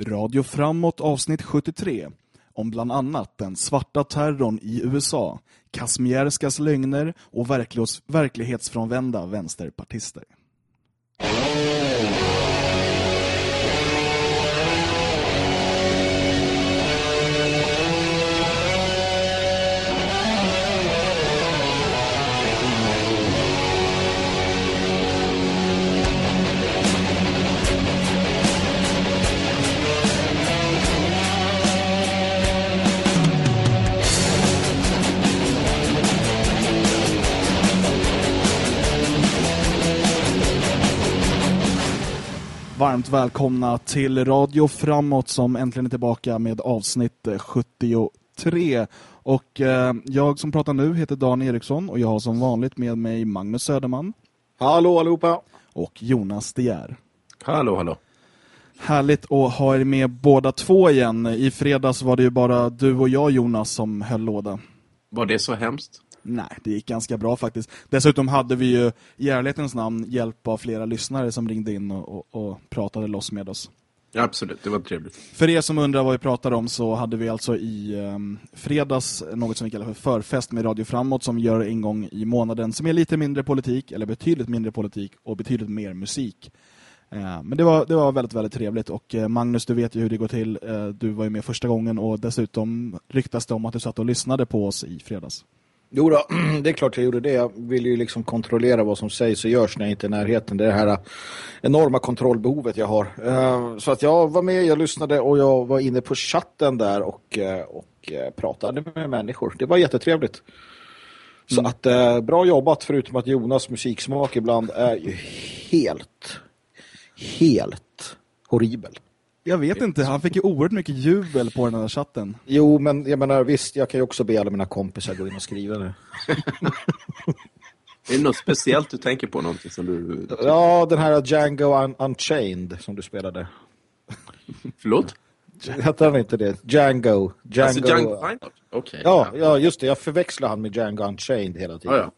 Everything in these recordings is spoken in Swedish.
Radio Framåt avsnitt 73 om bland annat den svarta terrorn i USA, Kasmierskas lögner och verklighetsfrånvända vänsterpartister. Varmt välkomna till Radio Framåt som äntligen är tillbaka med avsnitt 73. Och eh, jag som pratar nu heter Dan Eriksson och jag har som vanligt med mig Magnus Söderman. Hallå allihopa! Och Jonas Dier. Hallå, hallå. Härligt att ha er med båda två igen. I fredags var det ju bara du och jag Jonas som höll låda. Var det så hemskt? Nej, det gick ganska bra faktiskt. Dessutom hade vi ju i ärlighetens namn hjälp av flera lyssnare som ringde in och, och, och pratade loss med oss. Ja, absolut, det var trevligt. För er som undrar vad vi pratar om så hade vi alltså i um, fredags något som vi kallar för förfest med Radio Framåt som gör en gång i månaden som är lite mindre politik, eller betydligt mindre politik och betydligt mer musik. Uh, men det var, det var väldigt, väldigt trevligt och uh, Magnus, du vet ju hur det går till. Uh, du var ju med första gången och dessutom ryktas det om att du satt och lyssnade på oss i fredags. Jo då, det är klart jag gjorde det. Jag vill ju liksom kontrollera vad som sägs och görs när jag inte är i närheten. Det är det här enorma kontrollbehovet jag har. Så att jag var med, jag lyssnade och jag var inne på chatten där och, och pratade med människor. Det var jättetrevligt. Så mm. att bra jobbat förutom att Jonas musiksmak ibland är ju helt, helt horribel. Jag vet inte, han fick ju oerhört mycket jubel på den här chatten. Jo, men jag menar visst, jag kan ju också be alla mina kompisar gå in och skriva det. är det något speciellt du tänker på? Någonting som du... Ja, den här Django Un Unchained som du spelade. Förlåt? Hette han inte det? Django. Django. Alltså Django Feinhardt? Okay, ja, ja. ja, just det. Jag förväxlar han med Django Unchained hela tiden. Ah, ja.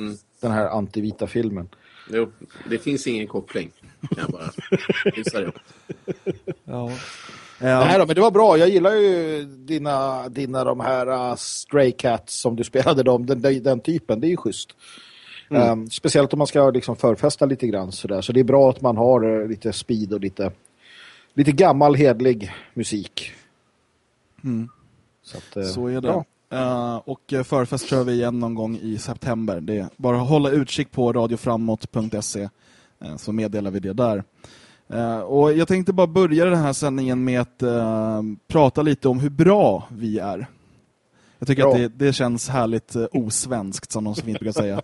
mm. Den här antivita filmen. Jo, det finns ingen koppling. Jag bara. Ja. Ja. Nej då, men det var bra. Jag gillar ju dina, dina de här uh, Stray Cats som du spelade dem, den, den typen. Det är ju schysst. Mm. Um, speciellt om man ska liksom förfästa lite grann sådär. Så det är bra att man har uh, lite speed och lite, lite gammal hedlig musik. Mm. Så, att, uh, Så är det. Ja. Uh, och förfest kör vi igen någon gång i september. Det är bara hålla utkik på radioframåt.se uh, så meddelar vi det där. Uh, och jag tänkte bara börja den här sändningen med att prata lite om hur bra vi är. Jag tycker ja. att det, det, känns härligt osvenskt som de så fint brukar säga.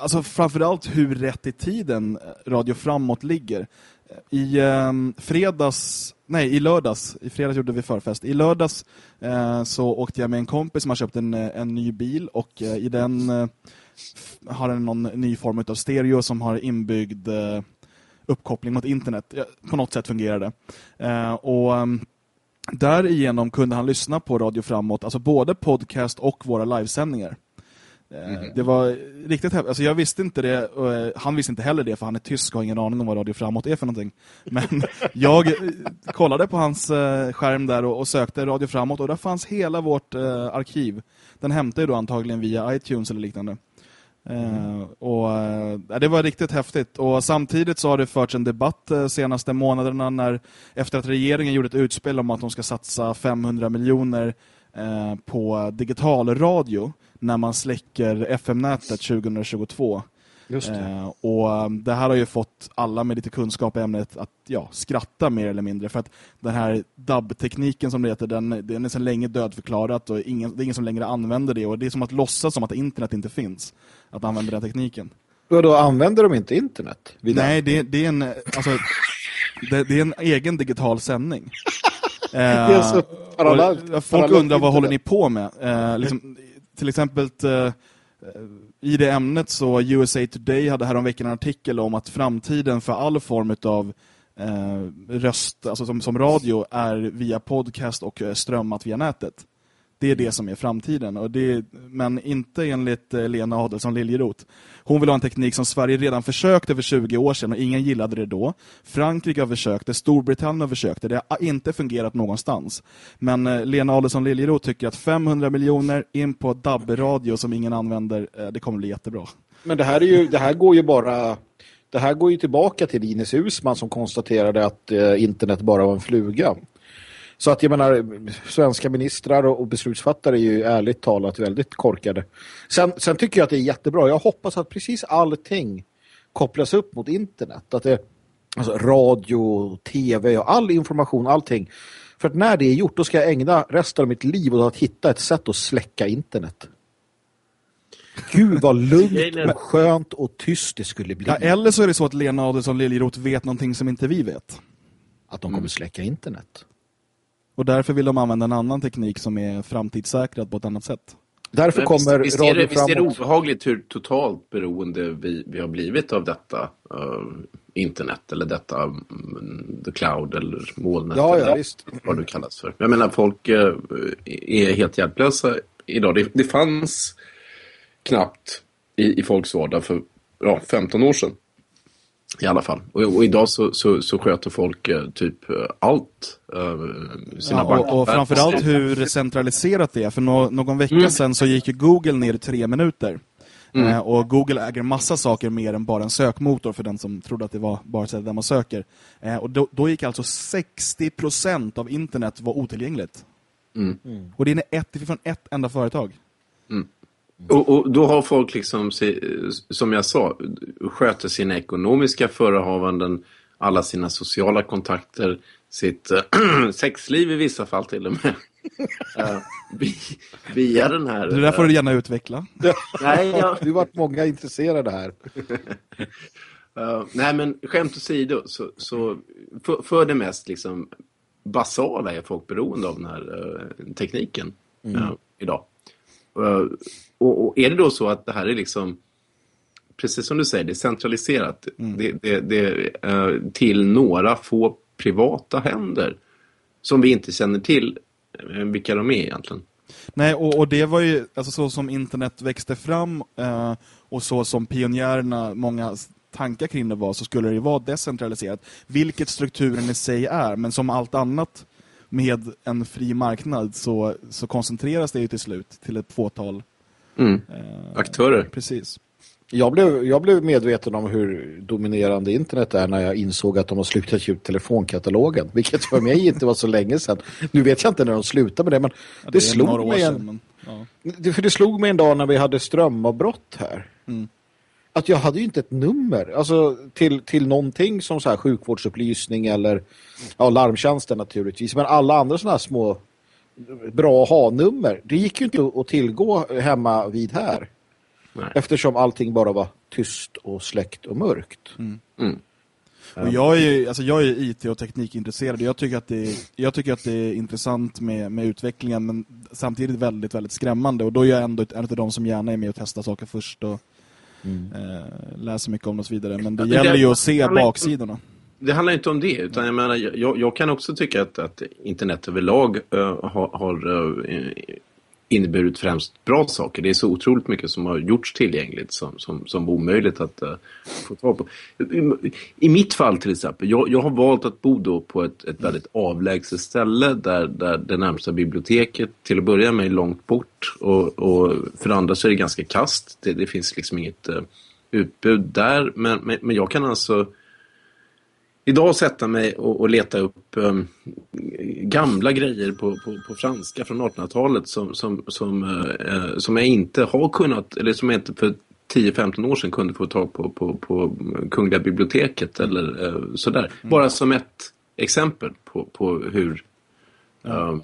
alltså framförallt hur rätt i tiden Radio Framåt ligger. I fredags, nej i lördags, i fredags gjorde vi förfest. I lördags så åkte jag med en kompis som har köpt en, eh, en ny bil och i den har den någon ny form av stereo som har inbyggd uppkoppling mot internet. På något sätt fungerar det. och um, därigenom kunde han lyssna på Radio Framåt, alltså både podcast och våra livesändningar. Mm. Det var riktigt häftigt. Alltså jag visste inte det, och eh, han visste inte heller det för han är tysk och har ingen aning om vad Radio Framåt är för någonting. Men jag eh, kollade på hans skärm där och, sökte Radio Framåt och där fanns hela vårt arkiv. Den hämtade ju då antagligen via iTunes eller liknande. Mm. Uh, och uh, det var riktigt häftigt och samtidigt så har det förts en debatt uh, senaste månaderna när efter att regeringen gjorde ett utspel om att de ska satsa 500 miljoner på digital radio när man släcker FM-nätet 2022. Just det. Eh, och um, det här har ju fått alla med lite kunskap i ämnet att ja, skratta mer eller mindre. För att den här dubb-tekniken som det heter, den, den är sedan länge dödförklarat och ingen, det är ingen som längre använder det. Och det är som att låtsas som att internet inte finns. Att använda den tekniken. Och då använder de inte internet? Nej, det, det, är en, alltså, det, det, är en egen digital sändning. så parallellt. Folk undrar vad håller ni på med? Eh, liksom, till exempel eh, i det ämnet så USA Today hade här om veckan en artikel om att framtiden för all form av eh, röst, alltså som, som radio, är via podcast och eh, strömmat via nätet. Det är det som är framtiden. Och det, men inte enligt eh, Lena Adelsson Liljeroth. Hon vill ha en teknik som Sverige redan försökte för 20 år sedan och ingen gillade det då. Frankrike har försökt det, Storbritannien har försökt det. Det har inte fungerat någonstans. Men eh, Lena Adelsson Liljeroth tycker att 500 miljoner in på DAB-radio som ingen använder, det kommer bli jättebra. Men det här, är ju, det här går ju bara... Det här går ju tillbaka till Ines Usman som konstaterade att eh, internet bara var en fluga. Så att jag menar, svenska ministrar och beslutsfattare är ju ärligt talat väldigt korkade. Sen, sen tycker jag att det är jättebra. Jag hoppas att precis allting kopplas upp mot internet. Att det alltså radio, tv och all information, allting. För att när det är gjort, då ska jag ägna resten av mitt liv åt att hitta ett sätt att släcka internet. Gud vad lugnt och skönt och tyst det skulle bli. Ja, eller så är det så att Lena Adelsson Liljeroth vet någonting som inte vi vet. Att de kommer släcka internet. Och därför vill de använda en annan teknik som är framtidssäkrad på ett annat sätt. Därför Men kommer visst, visst, är det, visst är det obehagligt hur totalt beroende vi, vi har blivit av detta uh, internet eller detta um, the cloud eller molnet ja, eller ja, visst. vad det kallas för. Jag menar folk uh, är helt hjälplösa idag. Det, det fanns knappt i, i folks vardag för ja, 15 år sedan. I alla fall. Och, och idag så, så, så sköter folk eh, typ eh, allt. Eh, sina ja, och, och framförallt hur centraliserat det är. För no någon vecka mm. sedan så gick Google ner i tre minuter. Mm. Eh, och Google äger massa saker mer än bara en sökmotor för den som trodde att det var bara så där man söker. Eh, och då, då, gick alltså 60% av internet var otillgängligt. Mm. Och det är ett, från ett enda företag. Mm. Och, och, då har folk liksom, som jag sa, sköter sina ekonomiska förehavanden, alla sina sociala kontakter, sitt sexliv i vissa fall till och med. uh, via den här... Det där får du gärna utveckla. nej, ja. Det har varit många intresserade här. uh, nej, men skämt åsido, så, så för, för det mest liksom basala är folk beroende av den här uh, tekniken mm. idag. Och, och, är det då så att det här är liksom precis som du säger, det är centraliserat mm. det, det, det, uh, till några få privata händer som vi inte känner till uh, vilka de är egentligen. Nej, och, och, det var ju alltså, så som internet växte fram uh, och så som pionjärerna, många tankar kring det var, så skulle det ju vara decentraliserat. Vilket strukturen i sig är, men som allt annat med en fri marknad så, så koncentreras det ju till slut till ett fåtal Mm. Eh, Aktörer. Precis. Jag blev, jag blev medveten om hur dominerande internet är när jag insåg att de har slutat ge ut telefonkatalogen. Vilket för mig inte var så länge sedan. Nu vet jag inte när de slutade med det, men ja, det, det slog mig en, sedan, men, ja. det, för det slog mig en dag när vi hade strömavbrott här. Mm. Att jag hade ju inte ett nummer alltså till, till någonting som så här sjukvårdsupplysning eller ja, larmtjänsten naturligtvis. Men alla andra sådana här små bra ha-nummer. Det gick ju inte att tillgå hemma vid här. Nej. Eftersom allting bara var tyst och släckt och mörkt. Mm. Mm. Och jag är alltså jag är IT- och teknikintresserad. Jag tycker att det är, jag tycker att det är intressant med, med utvecklingen men samtidigt väldigt, väldigt skrämmande. Och då är jag ändå en av de som gärna är med och testar saker först och mm. eh, läser mycket om det och så vidare. Men det ja, gäller ju att se baksidorna det handlar inte om det, utan jag menar, jag, jag kan också tycka att, att internet överlag uh, har, har uh, inneburit främst bra saker. Det är så otroligt mycket som har gjorts tillgängligt som, som, som var omöjligt att uh, få tag på. I, I, mitt fall till exempel, jag, jag har valt att bo då på ett, ett väldigt avlägset ställe där, där det närmsta biblioteket till att börja med är långt bort och, och för det andra så är det ganska kast. Det, det finns liksom inget utbud där, men, men, men jag kan alltså idag sätta mig och, och leta upp um, gamla grejer på, på, på franska från 1800-talet som, som, som, uh, som jag inte har kunnat, eller som jag inte för 10-15 år sedan kunde få tag på på, på Kungliga biblioteket eller uh, sådär. Mm. Bara som ett exempel på, på hur... Uh,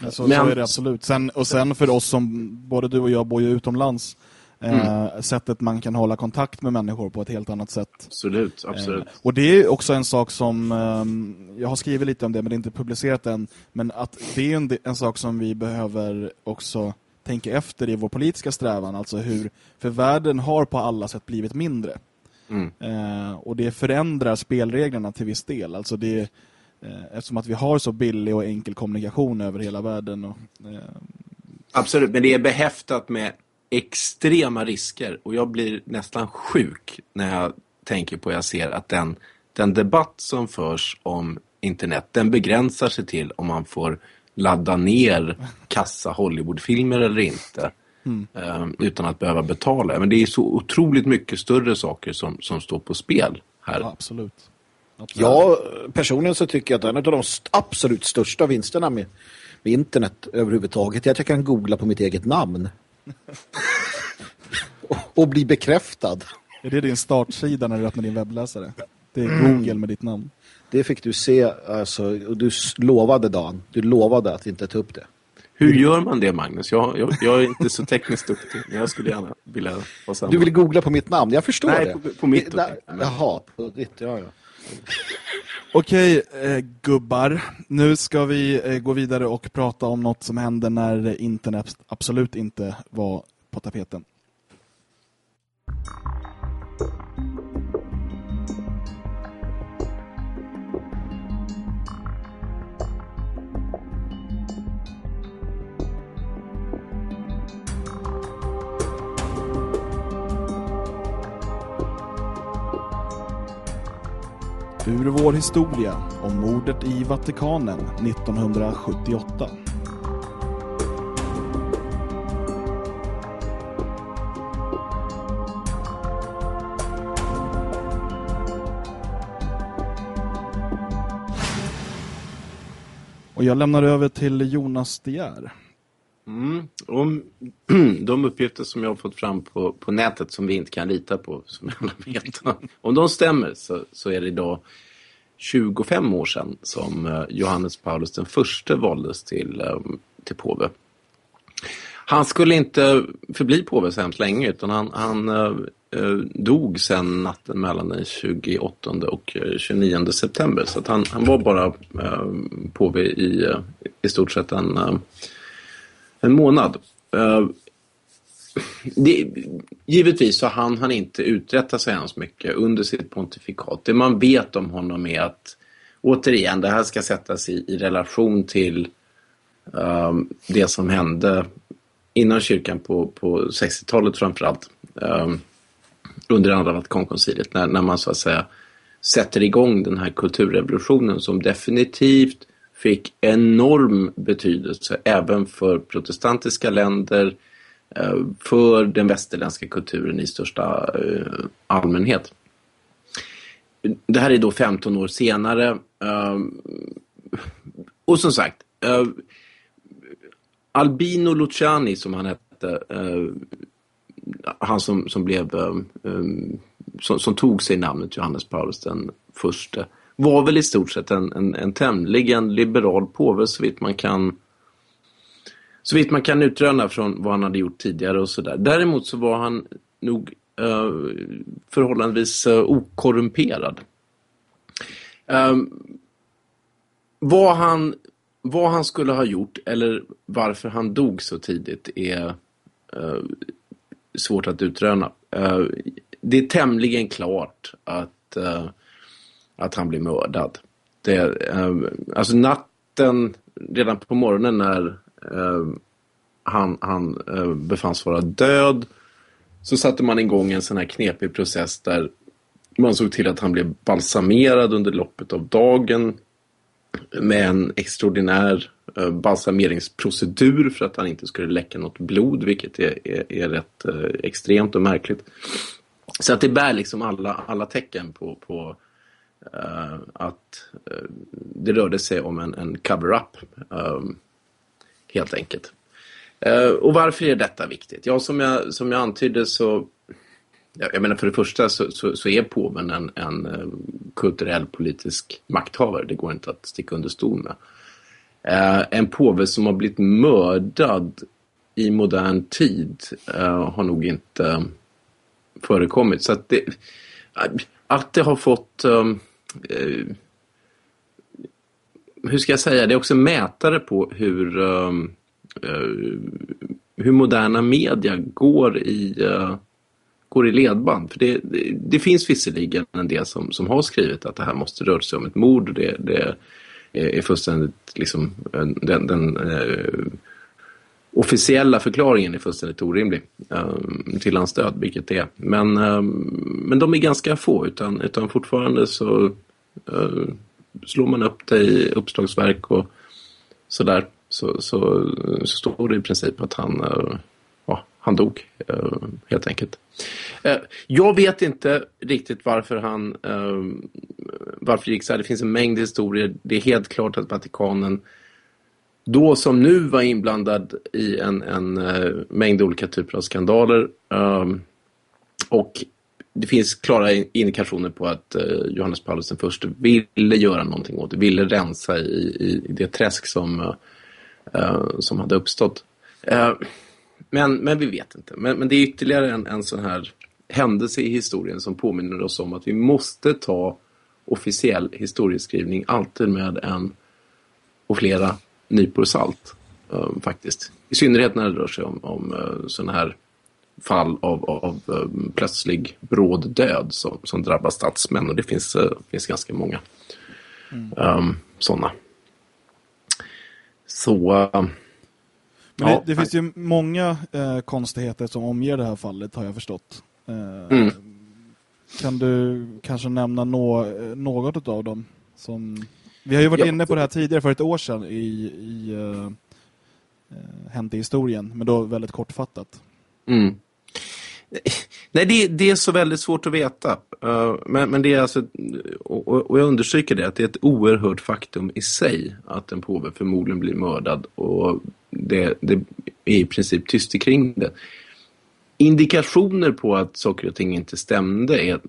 ja, så, men... så är det absolut. Sen, och sen för oss som, både du och jag bor ju utomlands Mm. Eh, sättet man kan hålla kontakt med människor på ett helt annat sätt. Absolut, absolut. Eh, och det är också en sak som, eh, jag har skrivit lite om det men det är inte publicerat än, men att det är en, en sak som vi behöver också tänka efter i vår politiska strävan, alltså hur, för världen har på alla sätt blivit mindre. Mm. Eh, och det förändrar spelreglerna till viss del. Alltså det eftersom att vi har så billig och enkel kommunikation över hela världen. Och, Absolut, men det är behäftat med extrema risker och jag blir nästan sjuk när jag tänker på jag ser att den, den debatt som förs om internet den begränsar sig till om man får ladda ner kassa Hollywoodfilmer eller inte. Mm. Eh, utan att behöva betala. Men det är så otroligt mycket större saker som, som står på spel här. Ja, absolut. absolut. Ja, personligen så tycker jag att en av de absolut största vinsterna med, med internet överhuvudtaget är att jag kan googla på mitt eget namn. och, bli bekräftad. Är det din startsida när du öppnar din webbläsare? Det är mm. Google med ditt namn. Det fick du se, alltså, och du lovade Dan, du lovade att inte ta upp det. Hur gör man det Magnus? Jag, jag, jag är inte så tekniskt duktig, men jag skulle gärna vilja ha samma. Du vill googla på mitt namn, jag förstår Nej, det. På, på mitt. Nej, jaha, på ditt, ja ja. Okej, eh, gubbar. Nu ska vi eh, gå vidare och prata om något som hände när internet absolut inte var på tapeten. Ur vår historia om mordet i Vatikanen 1978. Och jag lämnar över till Jonas De Geer. Mm. Om de uppgifter som jag har fått fram på, på nätet som vi inte kan lita på, som alla vet, om de stämmer så, så är det idag 25 år sedan som eh, Johannes Paulus den första valdes till, eh, till påve. Han skulle inte förbli påve så hemskt länge utan han, han äh, dog sen natten mellan den 28 och 29 september. Så han, han var bara äh, påve i, i stort sett en, äh, en månad. Uh, det, givetvis så hann han inte uträtta sig ens mycket under sitt pontifikat. Det man vet om honom är att återigen, det här ska sättas i, i relation till um, det som hände inom kyrkan på, på 60-talet framförallt. Um, under andra Vatikankonciliet när, när man så att säga sätter igång den här kulturrevolutionen som definitivt fick enorm betydelse även för protestantiska länder, eh, för den västerländska kulturen i största eh, allmänhet. Det här är då 15 år senare. Eh, och som sagt, Albino Luciani som han hette, han som, som blev som, som, tog sig namnet Johannes Paulus den första var väl i stort sett en, en, en tämligen liberal påve så vitt man kan så vitt man kan utröna från vad han hade gjort tidigare och sådär. Däremot så var han nog uh, förhållandevis uh, okorrumperad. Um, vad, han, vad han skulle ha gjort eller varför han dog så tidigt är uh, svårt att utröna. det är tämligen klart att att han blir mördad. Det, eh, alltså natten, redan på morgonen när eh, han, han eh, befanns vara död så satte man igång en sån här knepig process där man såg till att han blev balsamerad under loppet av dagen med en extraordinär eh, balsameringsprocedur för att han inte skulle läcka något blod, vilket är, är, är rätt eh, extremt och märkligt. Så att det bär liksom alla, alla tecken på, på Eh, att uh, det rörde sig om en, en cover-up um, helt enkelt. Uh, och varför är detta viktigt? Ja, som jag, som jag antydde så jag menar för det första så, så, så är påven en, en ehm, kulturell politisk makthavare. Det går inte att sticka under stol med. en påve som har blivit mördad i modern tid har nog inte ehm, förekommit. Så att det, att det har fått um, eh, hur ska jag säga, det är också mätare på hur, uh, uh, hur moderna media går i, uh, går i ledband. För det, det, det, finns visserligen en del som, som har skrivit att det här måste röra sig om ett mord. Det, det, är fullständigt liksom den, den uh, officiella förklaringen är fullständigt orimlig uh, till hans död, vilket det är. Men, uh, men de är ganska få utan, utan fortfarande så Eh, slår man upp det i uppslagsverk och sådär så, så, så står det i princip att han, eh, ja, han dog eh, helt enkelt. Jag vet inte riktigt varför han varför det gick så här. Det finns en mängd historier. Det är helt klart att Vatikanen då som nu var inblandad i en, en mängd olika typer av skandaler. Och det finns klara indikationer på att eh, Johannes Paulus den första ville göra någonting åt det. Ville rensa i, i, det träsk som, eh, eh, som hade uppstått. men, men vi vet inte. Men, men det är ytterligare en, en sån här händelse i historien som påminner oss om att vi måste ta officiell historieskrivning alltid med en och flera nypor salt faktiskt. I synnerhet när det rör sig om, om sådana här fall av, av um, plötslig bråd död som, som drabbar statsmän och det finns, uh, finns ganska många mm. um, sådana. Så... Uh, Men det, ja, det finns ju många eh, konstigheter som omger det här fallet har jag förstått. Eh, mm. Kan du kanske nämna nå, något av dem? Som... Vi har ju varit ja. inne på det här tidigare för ett år sedan i, i uh, Hänt i historien, men då väldigt kortfattat. Mm. Nej, det, det, är så väldigt svårt att veta. Eh, men, men det är alltså, och, och, jag understryker det, att det är ett oerhört faktum i sig att en påve förmodligen blir mördad och det, det är i princip tyst kring det indikationer på att saker och ting inte stämde är,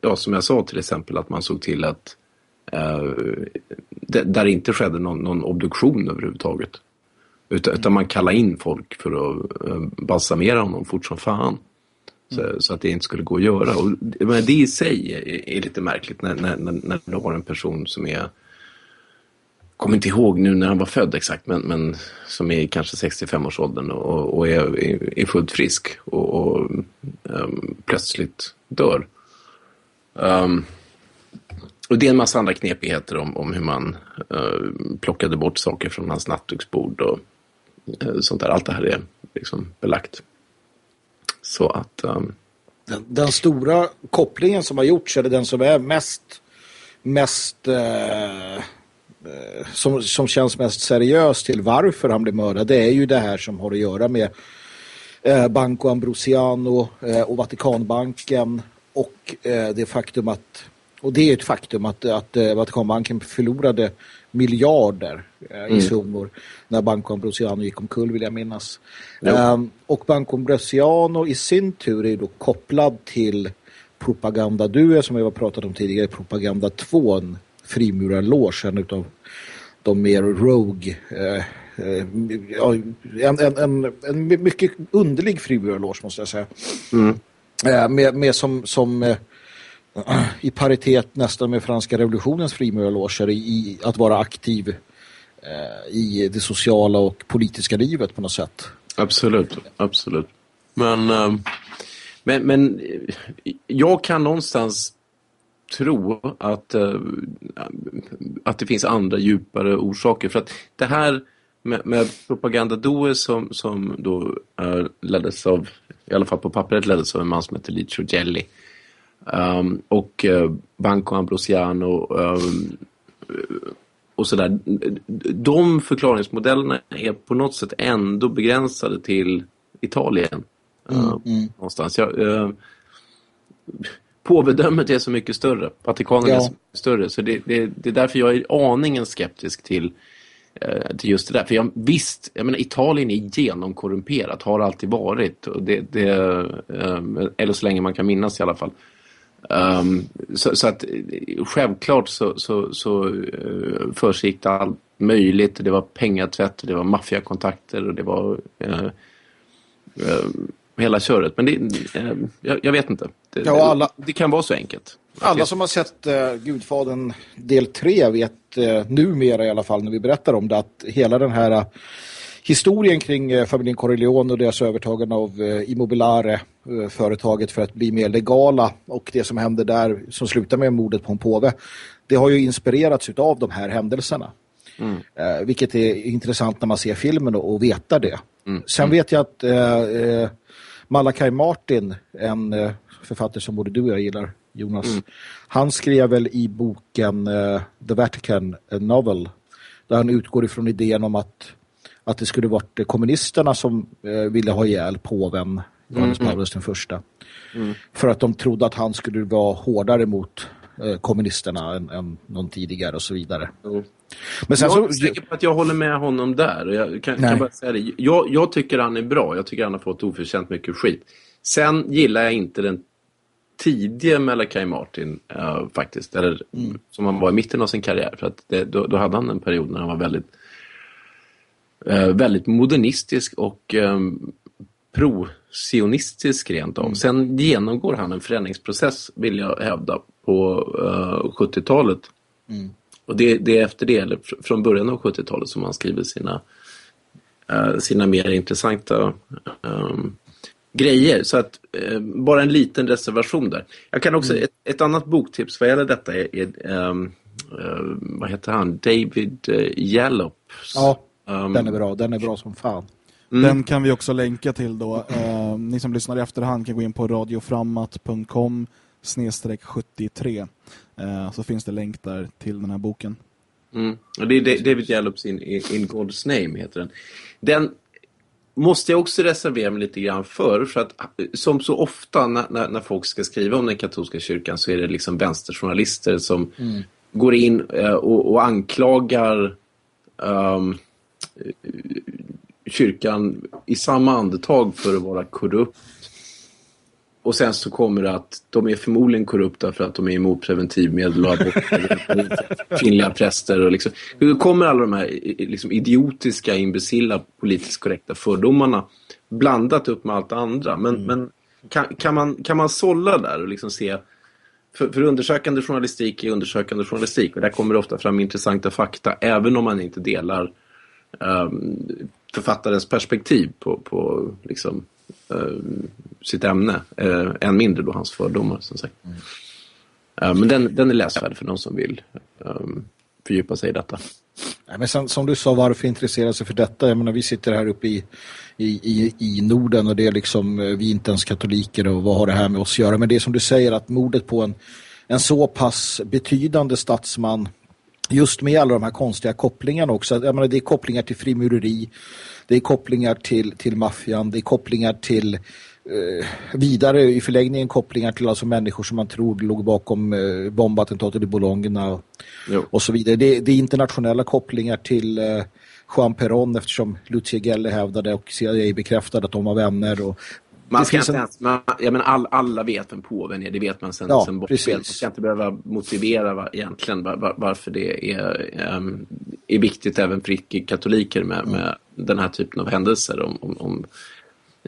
ja, som jag sa till exempel, att man såg till att eh, det, där inte skedde någon, någon obduktion överhuvudtaget. Utan, utan man kallade in folk för att eh, balsamera honom fort som fan. Så, mm. så, att det inte skulle gå att göra. Och, men det i sig är, är lite märkligt när, när, när, du har en person som är kommer inte ihåg nu när han var född exakt, men, men som är kanske 65-årsåldern och, och är, är, fullt frisk och, och um, plötsligt dör. Um, och det är en massa andra knepigheter om, om hur man uh, plockade bort saker från hans nattduksbord och Eh, sånt där. Allt det här är liksom belagt. Så att... Um, den, den, stora kopplingen som har gjorts, eller den som är mest, mest Eh, eh som, som känns mest seriös till varför han blev mördad det är ju det här som har att göra med eh, Banco Ambrosiano eh, och Vatikanbanken och eh, det faktum att och det är ett faktum att, att att Vatikanbanken förlorade miljarder eh, mm. i summor när Banco Ambrosiano gick omkull vill jag minnas. Um, och Banco Ambrosiano i sin tur är då kopplad till Propaganda Due som vi har pratat om tidigare, Propaganda 2, en frimurarlås, en utav de mer rogue eh, eh en, en, en, en, mycket underlig frimurarlås måste jag säga. Mm. Eh, med, med som, som eh, i paritet nästan med franska revolutionens frimurarlåsare i, i att vara aktiv eh, i det sociala och politiska livet på något sätt. Absolut, absolut. Men, eh, men, men eh, jag kan någonstans tro att, eh, att det finns andra djupare orsaker. För att det här med, med propagandadoer som, som då leddes av, i alla fall på pappret leddes av en man som heter Licio Gelli. Um, och uh, Banco Ambrosiano um, och sådär. De förklaringsmodellerna är på något sätt ändå begränsade till Italien. Mm, uh, mm. Någonstans. Jag, uh, påvedömet är så mycket större. Vatikanen ja. är så mycket större. Så det, det, det, är därför jag är aningen skeptisk till, eh, till just det där. För jag, visst, jag menar, Italien är genomkorrumperat. Har alltid varit. Det, eh, eller så länge man kan minnas i alla fall. Um, så, så, att självklart så, så, så uh, försiggick det allt möjligt. Det var pengatvätt, det var maffiakontakter och det var uh, uh, hela köret. Men det, eh, jag, jag, vet inte. Det, ja, alla, det, kan vara så enkelt. Alla som har sett eh, Gudfaden del 3 vet eh, numera i alla fall när vi berättar om det att hela den här eh, historien kring eh, familjen Corleone och deras övertagande av eh, Immobiliare eh, företaget för att bli mer legala och det som hände där som slutar med mordet på en påve det har ju inspirerats av de här händelserna. Mm. Uh, vilket är intressant när man ser filmen och, och veta det. Mm. Sen vet jag att uh, Malakai Martin, en författare som både du och jag gillar, Jonas, mm. han skrev väl i boken The Vatican Novel där han utgår ifrån idén om att, att det skulle varit kommunisterna som ville ha ihjäl påven Johannes mm. Paulus den första. Mm. För att de trodde att han skulle vara hårdare mot eh, kommunisterna än, än någon tidigare och så vidare. Mm. Men sen jag är inte säker på att jag håller med honom där. Jag kan, kan bara säga det. Jag, jag, tycker han är bra. Jag tycker han har fått oförtjänt mycket skit. Sen gillar jag inte den tidiga Malachi Martin uh, faktiskt. Eller mm. som han var i mitten av sin karriär. För att det, då, då, hade han en period när han var väldigt uh, väldigt modernistisk och um, pro-sionistisk rent av. Mm. Sen genomgår han en förändringsprocess vill jag hävda på uh, 70-talet. Mm. Och det, det, är efter det, eller från början av 70-talet som han skriver sina, uh, sina mer intressanta um, grejer. Så att uh, bara en liten reservation där. Jag kan också, mm. ett, ett, annat boktips vad gäller detta är, är um, vad heter han? David Yallop. Ja, um, den är bra. Den är bra som fan. Mm. Den kan vi också länka till då. Eh, ni som lyssnar i efterhand kan gå in på radioframmat.com snedstreck 73 eh, så finns det länk där till den här boken. Mm. Och det är David Jallops in, in God's Name heter den. Den måste jag också reservera mig lite grann för. För att som så ofta när, när, när folk ska skriva om den katolska kyrkan så är det liksom vänsterjournalister som mm. går in eh, och, och, anklagar um, kyrkan i samma andetag för att vara korrupt. Och sen så kommer det att de är förmodligen korrupta för att de är emot preventivmedel och abort, kvinnliga präster. Och liksom. Då kommer alla de här liksom, idiotiska, imbecilla, politiskt korrekta fördomarna blandat upp med allt andra. Men, mm. men kan, kan, man, kan man sålla där och liksom se... För, för undersökande journalistik är undersökande journalistik och där kommer det ofta fram intressanta fakta även om man inte delar um, författarens perspektiv på, på liksom, uh, sitt ämne. Uh, än mindre då hans fördomar som sagt. Mm. Uh, men den, den är läsvärd för någon som vill um, fördjupa sig i detta. Nej, men som, som, du sa, varför intressera sig för detta? Jag menar, vi sitter här uppe i, i, i, i Norden och det är liksom, vi är inte ens katoliker och vad har det här med oss att göra? Men det är som du säger att mordet på en, en så pass betydande statsman just med alla de här konstiga kopplingarna också. Jag menar, det är kopplingar till frimureri, det är kopplingar till, till maffian, det är kopplingar till eh, vidare i förlängningen kopplingar till alltså människor som man tror låg bakom eh, bombattentatet i Bologna och, och så vidare. Det, det, är internationella kopplingar till eh, Juan Perón eftersom Lucia Gelle hävdade och CIA bekräftade att de var vänner och man ska inte en... ens, man, jag menar, all, alla vet vem påven är, det vet man sen, ja, sen bortspel. Man ska inte behöva motivera var, egentligen var, varför det är, um, är viktigt även för icke-katoliker med, mm. med den här typen av händelser. Om, om, om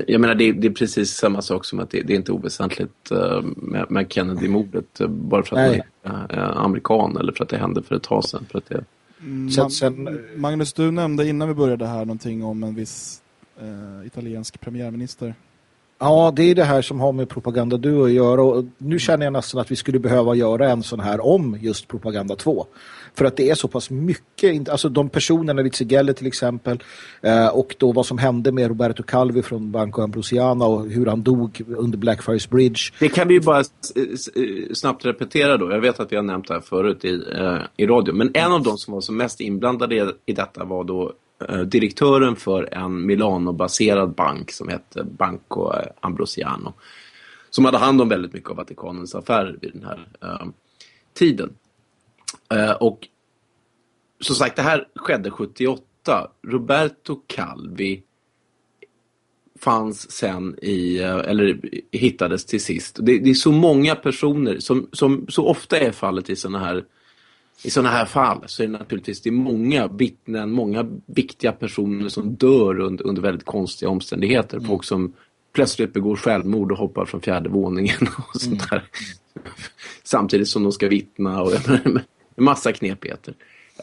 jag menar, det, det, är precis samma sak som att det, det är inte oväsentligt uh, med, med Kennedy-mordet uh, bara för att man är uh, amerikan eller för att det hände för ett tag sedan. För att det... Mm, sen, sen, Magnus, du nämnde innan vi började här någonting om en viss italiensk premiärminister Ja, det är det här som har med propaganda du att göra och nu känner jag nästan att vi skulle behöva göra en sån här om just propaganda 2. För att det är så pass mycket, alltså de personerna vid Sigelle till exempel eh, och då vad som hände med Roberto Calvi från Banco Ambrosiana och hur han dog under Blackfriars Bridge. Det kan vi ju bara snabbt repetera då. Jag vet att vi har nämnt det här förut i, eh, i radio. Men en av de som var som mest inblandade i detta var då Eh, direktören för en Milano-baserad bank som hette Banco Ambrosiano. Som hade hand om väldigt mycket av Vatikanens affärer vid den här eh, tiden. Eh, och som sagt, det här skedde 78. Roberto Calvi fanns sen i, eh, eller hittades till sist. Det, det är så många personer som, som så ofta är fallet i sådana här i sådana här fall så är det naturligtvis det många vittnen, många viktiga personer som dör under, under väldigt konstiga omständigheter. Mm. Folk som plötsligt begår självmord och hoppar från fjärde våningen och sånt där. Mm. Samtidigt som de ska vittna och en massa knepigheter.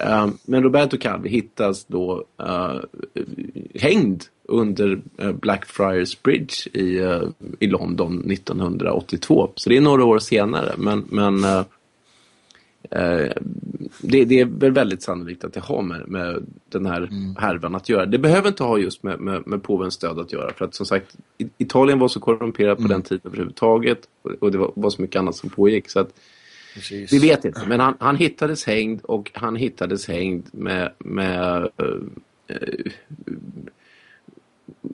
Uh, men Roberto Calvi hittas då uh, hängd under uh, Blackfriars Bridge i, i London 1982. Så det är några år senare. Men, men Eh, det, det, är väl väldigt sannolikt att det har med, med den här mm. härvan att göra. Det behöver inte ha just med, med, med påvens stöd att göra. För att som sagt, Italien var så korrumperat mm. på den tiden överhuvudtaget. Och, och det var, var, så mycket annat som pågick. Så att, Precis. Vi vet inte, men han, han hittades hängd och han hittades hängd med, med uh,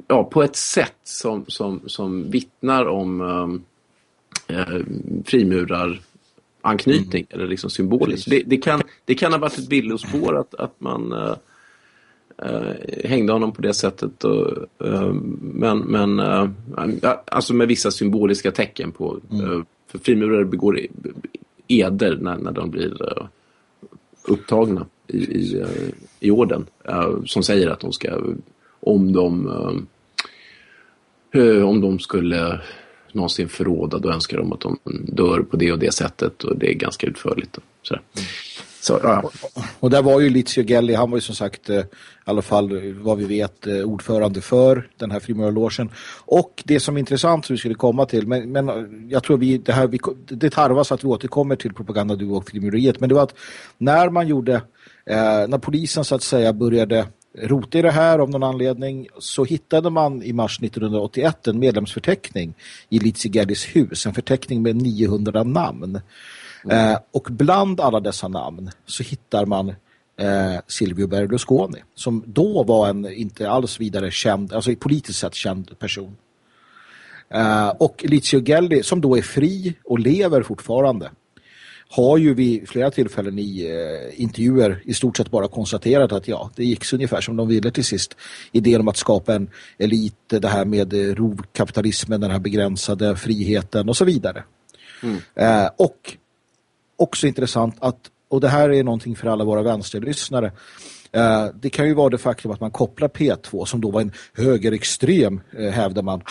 ja, på ett sätt som, som, som vittnar om uh, frimurar anknytning mm. eller liksom symboliskt. Det, det, kan, det kan ha varit ett villospår att, att man uh, uh, hängde honom på det sättet. Och, uh, men men alltså med vissa symboliska tecken på mm. för frimurare begår eder när, när de blir upptagna i, i, i orden som säger att de ska om de om de skulle någonsin förråda då önskar de att de dör på det och det sättet och det är ganska utförligt. Så, så ja. Och där var ju Lizio Gelli, han var ju som sagt eh, i alla fall vad vi vet eh, ordförande för den här frimurarlogen. Och det som är intressant som vi skulle komma till, men, men eh, jag tror vi, det här, vi, det tarvas att vi återkommer till propagandaduo och frimureriet, men det var att när man gjorde, eh, när polisen så att säga började rota i det här av någon anledning så hittade man i mars 1981 en medlemsförteckning i Litzigerdis hus, en förteckning med 900 namn. Mm. Eh, och bland alla dessa namn så hittar man eh, Silvio Berlusconi som då var en inte alls vidare känd, alltså politiskt sett känd person. Eh, och Lizio Gelli som då är fri och lever fortfarande har ju vid flera tillfällen i eh, intervjuer i stort sett bara konstaterat att ja, det gick så ungefär som de ville till sist. Idén om att skapa en elit, det här med eh, rovkapitalismen, den här begränsade friheten och så vidare. Mm. Eh, och också intressant att, och det här är någonting för alla våra vänsterlyssnare, eh, det kan ju vara det faktum att man kopplar P2 som då var en högerextrem, eh, hävdar man,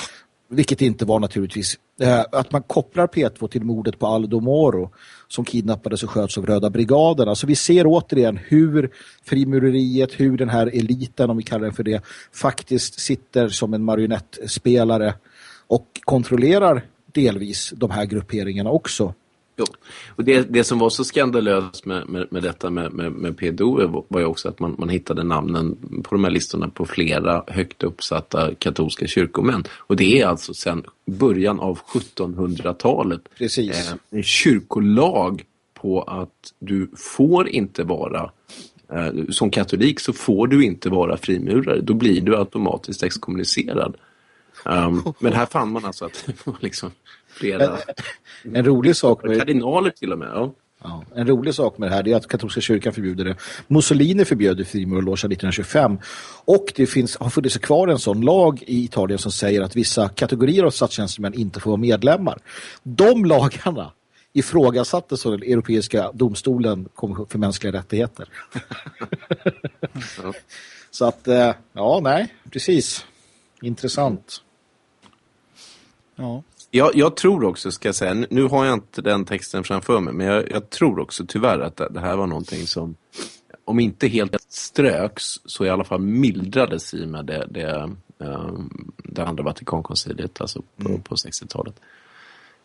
vilket inte var naturligtvis, eh, att man kopplar P2 till mordet på Aldo Moro som kidnappades och sköts av Röda brigaden. Alltså vi ser återigen hur frimureriet, hur den här eliten, om vi kallar den för det, faktiskt sitter som en marionettspelare och kontrollerar delvis de här grupperingarna också. Jo. Och det, det som var så skandalöst med, med, med detta med, med, med PDO var ju också att man, man hittade namnen på de här listorna på flera högt uppsatta katolska kyrkomän. Och det är alltså sedan början av 1700-talet. Precis. Eh, en kyrkolag på att du får inte vara eh, som katolik så får du inte vara frimurare. Då blir du automatiskt exkommunicerad. Um, men här fann man alltså att liksom, flera... En, en rolig sak med... Kardinaler till och med, ja. Ja, en rolig sak med det här är att katolska kyrkan förbjuder det. Mussolini förbjöd frimurarlogen 1925 och det finns, har funnits kvar en sån lag i Italien som säger att vissa kategorier av statstjänstemän inte får vara medlemmar. De lagarna ifrågasattes av den europeiska domstolen för mänskliga rättigheter. Så att, eh, ja, nej, precis. Intressant. Ja. Jag, jag, tror också, ska jag säga, nu har jag inte den texten framför mig, men jag, jag tror också tyvärr att det, det, här var någonting som, om inte helt ströks, så i alla fall mildrades i med det, det, um, det andra Vatikankonciliet, alltså på, mm. på 60-talet.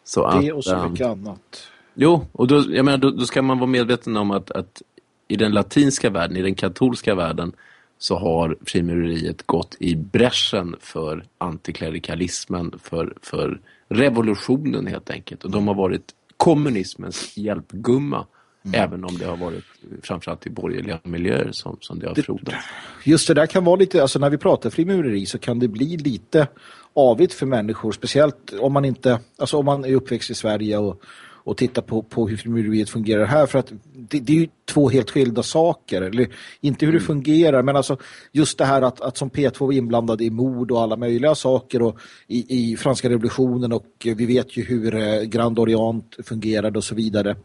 Så det och så mycket annat. Jo, och då, jag menar, då, då, ska man vara medveten om att, att i den latinska världen, i den katolska världen, så har frimureriet gått i bräschen för antiklerikalismen, för, för revolutionen helt enkelt. Och de har varit kommunismens hjälpgumma. Mm. Även om det har varit framförallt i borgerliga miljöer som, som det har frodat. Just det där kan vara lite, alltså när vi pratar frimureri så kan det bli lite avigt för människor. Speciellt om man inte, alltså om man är uppväxt i Sverige och och titta på, på hur frimureriet fungerar här för att det, det, är ju två helt skilda saker eller inte hur det mm. fungerar men alltså just det här att, att som P2 var inblandad i mord och alla möjliga saker och i, i franska revolutionen och vi vet ju hur eh, Grand Orient fungerade och så vidare.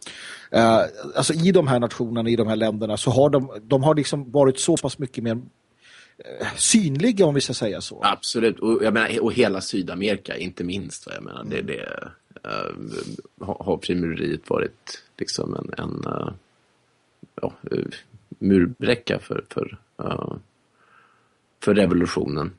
Uh, alltså i de här nationerna, i de här länderna så har de, de har liksom varit så pass mycket mer eh, synliga om vi ska säga så. Absolut, och, jag menar, och hela Sydamerika inte minst. Jag menar, det, det, uh, har frimureriet varit liksom en, en uh, ja, murbräcka för, för, uh, för revolutionen.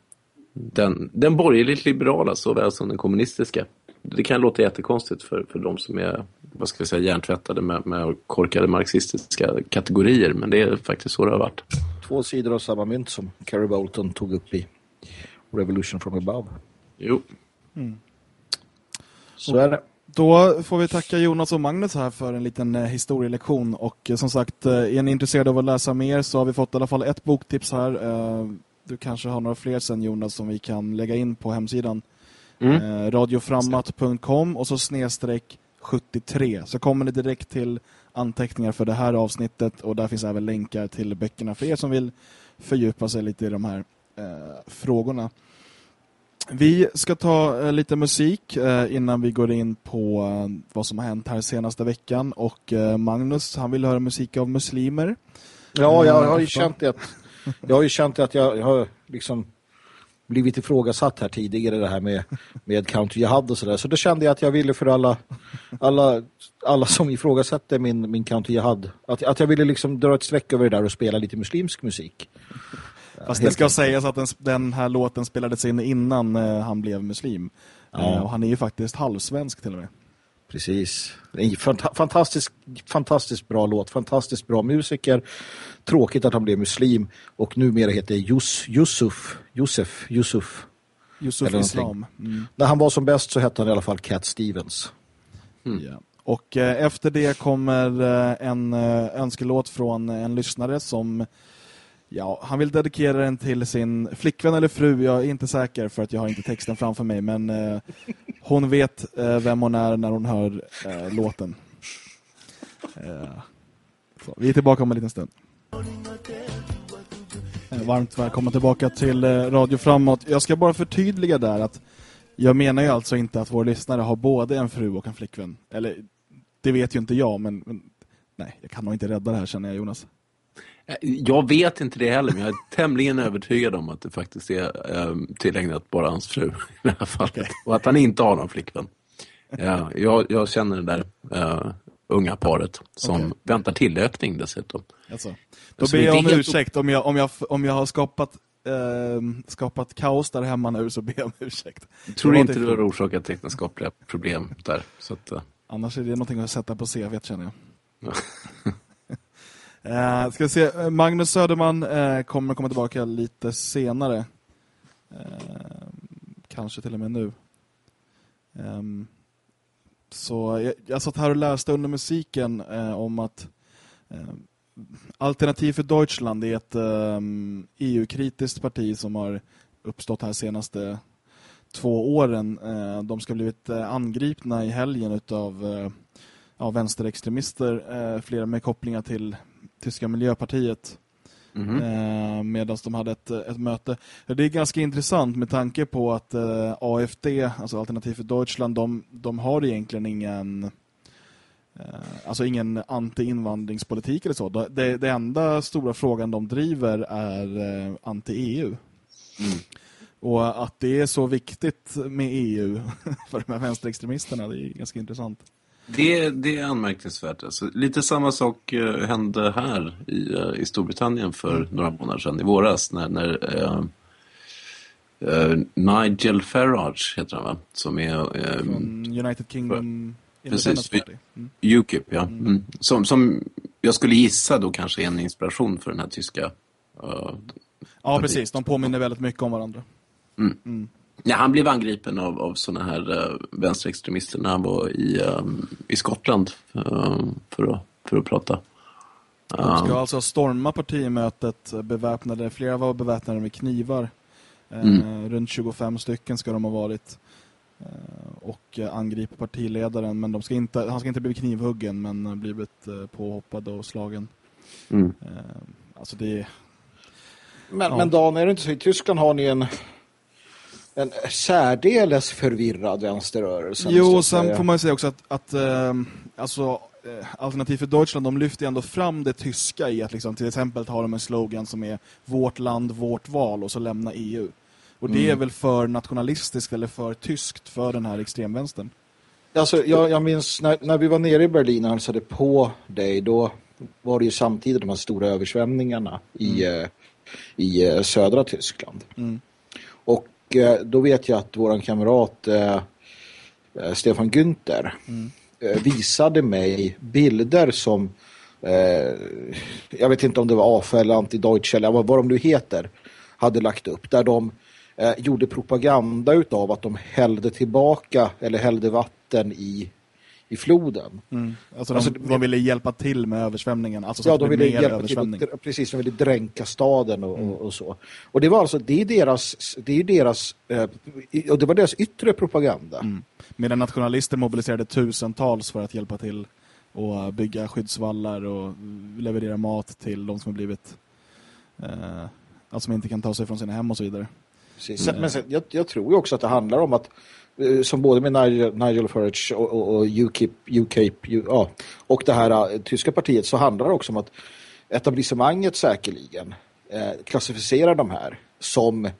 Den, den borgerligt liberala såväl som den kommunistiska. Det kan låta jättekonstigt för, för de som är vad ska jag säga, hjärntvättade med, med korkade marxistiska kategorier. Men det är faktiskt så det har varit. Två sidor av samma mynt som Carrie Bolton tog upp i Revolution from above. Jo. Mm. Så är det. Då får vi tacka Jonas och Magnus här för en liten eh, historielektion. Och eh, som sagt, eh, är ni intresserade av att läsa mer så har vi fått i alla fall ett boktips här. Du kanske har några fler sen Jonas som vi kan lägga in på hemsidan. Mm. Radioframmat.com och så snedstreck 73. Så kommer ni direkt till anteckningar för det här avsnittet och där finns även länkar till böckerna för er som vill fördjupa sig lite i de här eh, frågorna. Vi ska ta eh, lite musik eh, innan vi går in på eh, vad som har hänt här senaste veckan. Och Magnus, han vill höra musik av muslimer. Ja, jag har ju känt att jag har ju känt att jag, jag har liksom blivit ifrågasatt här tidigare det här med, med Counter Jihad och sådär. Så då kände jag att jag ville för alla, alla, alla som ifrågasätter min, min Counter Jihad att, att jag ville liksom dra ett streck över det där och spela lite muslimsk musik. Fast det ska sägas att den, den, här låten spelades in innan eh, han blev muslim. Ja. Eh, och han är ju faktiskt halvsvensk till och med. Precis. En fantastisk, fantastiskt bra låt. Fantastiskt bra musiker. Tråkigt att han blev muslim. Och numera heter Jus, Yusuf. Josef. Yusuf. Yusuf Islam. Mm. När han var som bäst så hette han i alla fall Cat Stevens. Mm. Ja. Och eh, efter det kommer eh, en eh, önskelåt från en lyssnare som Ja, han vill dedikera den till sin flickvän eller fru. Jag är inte säker för att jag har inte texten framför mig. Men eh, hon vet eh, vem hon är när hon hör eh, låten. Eh, så, vi är tillbaka om en liten stund. Eh, varmt välkomna tillbaka till eh, Radio Framåt. Jag ska bara förtydliga där att jag menar ju alltså inte att vår lyssnare har både en fru och en flickvän. Eller, det vet ju inte jag, men, men nej, jag kan nog inte rädda det här känner jag Jonas. Jag vet inte det heller, men jag är tämligen övertygad om att det faktiskt är eh, tillägnat bara hans fru i det här fallet. Okay. Och att han inte har någon flickvän. Ja, jag, jag känner det där uh, unga paret som okay. väntar tillökning dessutom. Alltså. Då ber jag om ursäkt om jag, om jag, om jag har skapat, uh, skapat kaos där hemma nu så ber jag om ursäkt. Jag tror inte du har orsakat äktenskapliga problem där. Så att, uh... Annars är det någonting att sätta på CV känner jag. Uh, ska se, eh, Magnus Söderman uh, kommer komma tillbaka lite senare. Uh, kanske till och med nu. Um, så jag, jag satt här och läste under musiken om att Alternativ för Deutschland är ett um, EU-kritiskt parti som har uppstått här senaste två åren. de ska ha blivit angripna i helgen av uh, vänsterextremister, flera med kopplingar till tyska miljöpartiet mm -hmm. eh, medan de hade ett, ett möte. Det är ganska intressant med tanke på att eh, AFD, alltså Alternativ för Deutschland, de, de har egentligen ingen eh, alltså ingen anti-invandringspolitik eller så. Det, det enda stora frågan de driver är eh, anti-EU. Mm. Och att det är så viktigt med EU för de här vänsterextremisterna, det är ganska intressant. Det, det är anmärkningsvärt. Alltså, lite samma sak uh, hände här i, uh, i Storbritannien för mm. några månader sedan, i våras, när, när uh, Nigel Farage heter han va? Som är... United Kingdom... För, precis, mm. UKIP, ja. Mm. mm. Som, som jag skulle gissa då kanske en inspiration för den här tyska... ja, partiet. precis. De påminner väldigt mycket om varandra. Mm. Ja, han blev angripen av, av sådana här uh, vänsterextremister när han var i, um, i Skottland uh, för, att, för att prata. De ska alltså storma partimötet beväpnade, flera var beväpnade med knivar. Mm. runt 25 stycken ska de ha varit. och angripa partiledaren. Men de ska inte, han ska inte bli knivhuggen men blivit påhoppad och slagen. Mm. alltså det men, ja. men Dan, är det inte så? I Tyskland har ni en en särdeles förvirrad vänsterrörelse. Jo, sen säga. får man säga också att, att äh, alltså, äh, Alternativ för Deutschland, de lyfter ändå fram det tyska i att liksom, till exempel har de en slogan som är vårt land, vårt val och så lämna EU. Och det mm. är väl för nationalistiskt eller för tyskt för den här extremvänstern? Alltså, jag, jag minns när, när vi var nere i Berlin och hälsade på dig, då var det ju samtidigt de här stora översvämningarna i, mm. Eh, i södra Tyskland. Mm. Och Eh, då vet jag att vår kamrat eh, eh, Stefan Günther mm. eh, visade mig bilder som eh, jag vet inte om det var AFA eller Anti-Deutsche eller vad, vad de nu heter hade lagt upp där de eh, gjorde propaganda utav att de hällde tillbaka eller hällde vatten i i floden. Mm. Alltså, de, alltså, de ville hjälpa till med översvämningen. Alltså ja, de ville hjälpa till. Och, precis, de ville dränka staden och, mm. och, så. Och det var alltså, det är deras, det är deras eh, och det var deras yttre propaganda. Mm. Medan nationalister mobiliserade tusentals för att hjälpa till och bygga skyddsvallar och leverera mat till de som har blivit eh, alltså som inte kan ta sig från sina hem och så vidare. Precis. Mm. Men sen, jag, jag tror ju också att det handlar om att som både med Nigel, Nigel Farage och, och, och UKIP, UKIP ja, och det här uh, tyska partiet så handlar det också om att etablissemanget säkerligen eh, klassificerar de här som eh,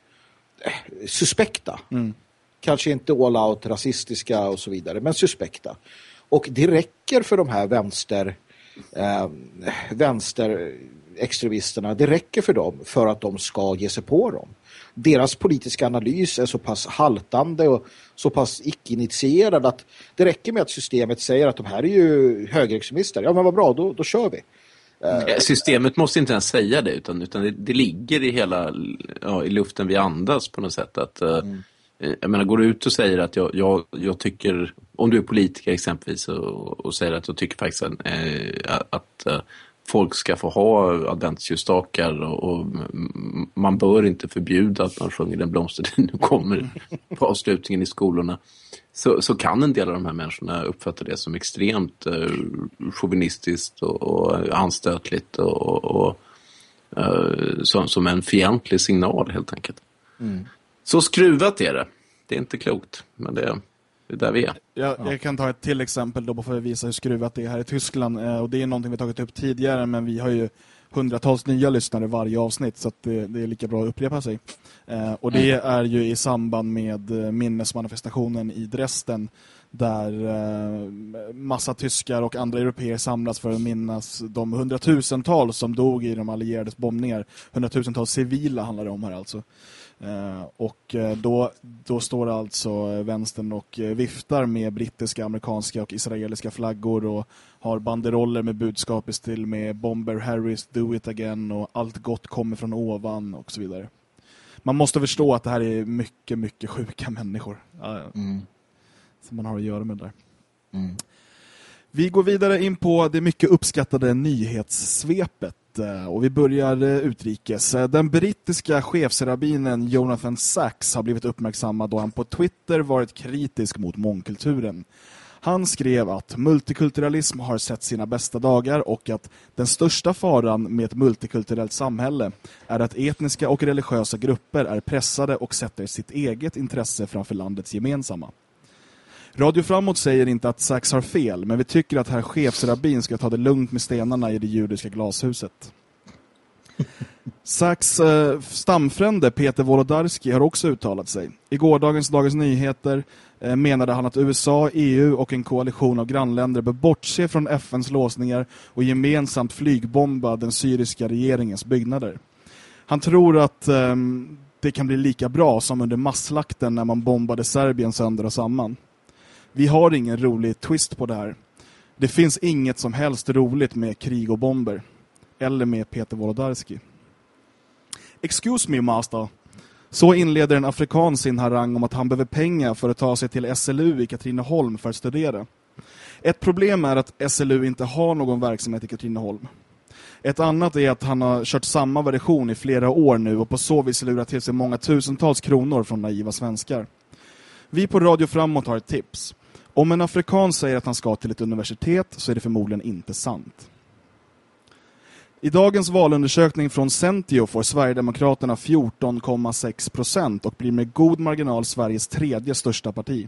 suspekta. Mm. Kanske inte all out rasistiska och så vidare, men suspekta. Och det räcker för de här vänster eh, vänsterextremisterna, det räcker för dem för att de ska ge sig på dem deras politiska analys är så pass haltande och så pass icke-initierad att det räcker med att systemet säger att de här är ju högerextremister. Ja men vad bra, då, då kör vi. Eh, systemet måste inte ens säga det utan, utan det, det ligger i hela ja, i luften vi andas på något sätt att eh, mm. jag menar, går du ut och säger att jag, jag, jag tycker, om du är politiker exempelvis och, och säger att jag tycker faktiskt att, att äh, folk ska få ha adventsljusstakar och, och, man bör inte förbjuda att man sjunger Den blomstertid nu kommer på avslutningen i skolorna. Så, så kan en del av de här människorna uppfatta det som extremt eh, chauvinistiskt och, och anstötligt och, och eh, som, som en fientlig signal helt enkelt. Mm. Så skruvat är det. Det är inte klokt, men det där vi är. Jag, ja. jag kan ta ett till exempel då för att visa hur skruvat det är här i Tyskland. Eh, och det är någonting vi tagit upp tidigare men vi har ju hundratals nya lyssnare varje avsnitt så det, det, är lika bra att upprepa sig. Eh, och det mm. är ju i samband med eh, minnesmanifestationen i Dresden där eh, massa tyskar och andra europeer samlas för att minnas de hundratusentals som dog i de allierades bombningar. Hundratusentals civila handlar det om här alltså. Eh, och eh, då, då står alltså vänstern och eh, viftar med brittiska, amerikanska och israeliska flaggor och har banderoller med budskap i stil med Bomber Harris, Do It Again och Allt gott kommer från ovan och så vidare. Man måste förstå att det här är mycket, mycket sjuka människor. Mm. Som man har att göra med där. Mm. Vi går vidare in på det mycket uppskattade nyhetssvepet. Eh, och vi börjar eh, utrikes. Eh, den brittiska chefsrabbinen Jonathan Sachs har blivit uppmärksammad då han på Twitter varit kritisk mot mångkulturen. Han skrev att multikulturalism har sett sina bästa dagar och att den största faran med ett multikulturellt samhälle är att etniska och religiösa grupper är pressade och sätter sitt eget intresse framför landets gemensamma. Radio Framåt säger inte att Sachs har fel, men vi tycker att herr chefsrabbin ska ta det lugnt med stenarna i det judiska glashuset. Sachs eh, stamfrände Peter Wolodarski har också uttalat sig. I gårdagens Dagens Nyheter eh, menade han att USA, EU och en koalition av grannländer bör bortse från FNs låsningar och gemensamt flygbomba den syriska regeringens byggnader. Han tror att eh, det kan bli lika bra som under masslakten när man bombade Serbien sönder och samman vi har ingen rolig twist på det här. Det finns inget som helst roligt med krig och bomber. Eller med Peter Wolodarski. Excuse me, master. Så inleder en afrikan sin harang om att han behöver pengar för att ta sig till SLU i Katrineholm för att studera. Ett problem är att SLU inte har någon verksamhet i Katrineholm. Ett annat är att han har kört samma version i flera år nu och på så vis lurat till sig många tusentals kronor från naiva svenskar. Vi på Radio Framåt har ett tips. Om en afrikan säger att han ska till ett universitet så är det förmodligen inte sant. I dagens valundersökning från Centio får Sverigedemokraterna 14,6 procent och blir med god marginal Sveriges tredje största parti.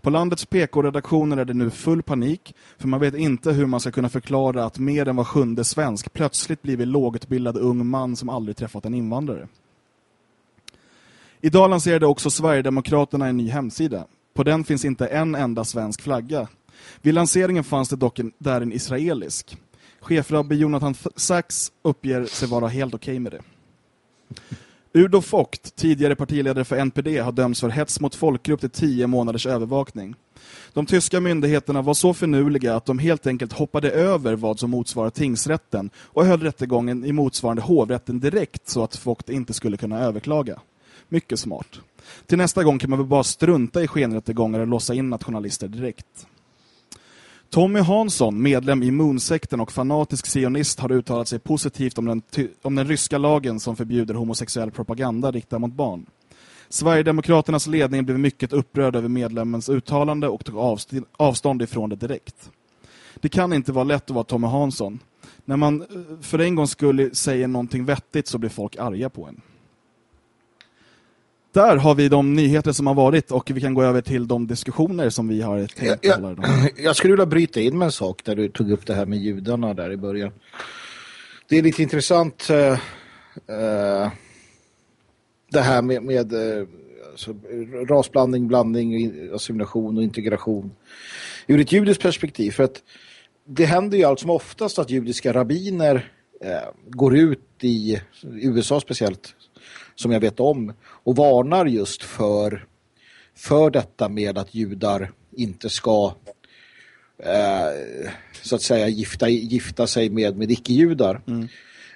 På landets PK-redaktioner är det nu full panik för man vet inte hur man ska kunna förklara att mer än var sjunde svensk plötsligt blivit lågutbildad ung man som aldrig träffat en invandrare. Idag lanserade också Sverigedemokraterna en ny hemsida. På den finns inte en enda svensk flagga. Vid lanseringen fanns det dock en, där en israelisk. Chefrabbi Jonathan Sachs uppger sig vara helt okej okay med det. Udo Fogt, tidigare partiledare för NPD, har dömts för hets mot folkgrupp till tio månaders övervakning. De tyska myndigheterna var så förnuliga att de helt enkelt hoppade över vad som motsvarar tingsrätten och höll rättegången i motsvarande hovrätten direkt så att Fogt inte skulle kunna överklaga. Mycket smart. Till nästa gång kan man väl bara strunta i skenrättegångar och låsa in nationalister direkt. Tommy Hansson, medlem i Moonsekten och fanatisk sionist har uttalat sig positivt om den, om den ryska lagen som förbjuder homosexuell propaganda riktad mot barn. Sverigedemokraternas ledning blev mycket upprörd över medlemmens uttalande och tog avst avstånd ifrån det direkt. Det kan inte vara lätt att vara Tommy Hansson. När man eh, för en gång skulle säga någonting vettigt så blir folk arga på en. Där har vi de nyheter som har varit och vi kan gå över till de diskussioner som vi har tänkt jag, jag, jag skulle vilja bryta in med en sak där du tog upp det här med judarna där i början. Det är lite intressant uh, uh, det här med, med uh, alltså, rasblandning, blandning, assimilation och integration ur ett judiskt perspektiv. För att det händer ju allt som oftast att judiska rabbiner går ut i USA speciellt som jag vet om och varnar just för, för detta med att judar inte ska eh, så att säga gifta, gifta sig med, med icke-judar. Mm.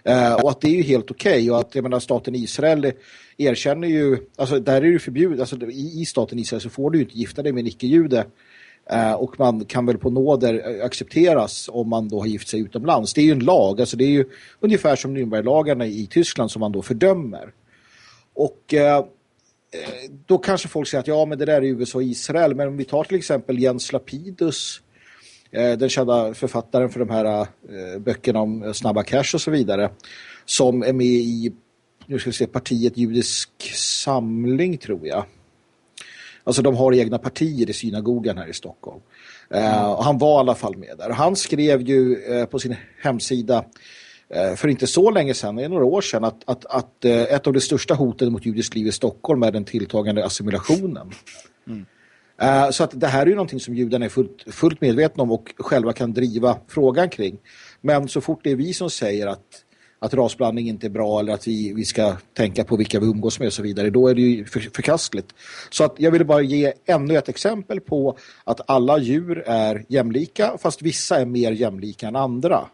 Eh, och att det är ju helt okej okay. och att jag menar, staten Israel erkänner ju, alltså där är det förbjudet, alltså i, i staten Israel så får du inte gifta dig med en icke-jude eh, och man kan väl på nåder accepteras om man då har gift sig utomlands. Det är ju en lag, alltså det är ju ungefär som Nürnberglagarna i Tyskland som man då fördömer. Och eh, då kanske folk säger att ja men det där är USA och Israel. Men om vi tar till exempel Jens Lapidus, eh, den kända författaren för de här eh, böckerna om snabba cash och så vidare. Som är med i nu ska vi se, partiet Judisk samling tror jag. Alltså de har egna partier i synagogan här i Stockholm. Mm. Uh, han var i alla fall med där. Han skrev ju uh, på sin hemsida Eh, för inte så länge sedan, några år sedan, att, att, att eh, ett av de största hoten mot judisk liv i Stockholm är den tilltagande assimilationen. Mm. Uh, så att det här är ju någonting som judarna är fullt, fullt medvetna om och själva kan driva frågan kring. Men så fort det är vi som säger att, att rasblandning inte är bra eller att vi, vi ska tänka på vilka vi umgås med och så vidare, då är det ju för, förkastligt. Så att jag ville bara ge ännu ett exempel på att alla djur är jämlika fast vissa är mer jämlika än andra.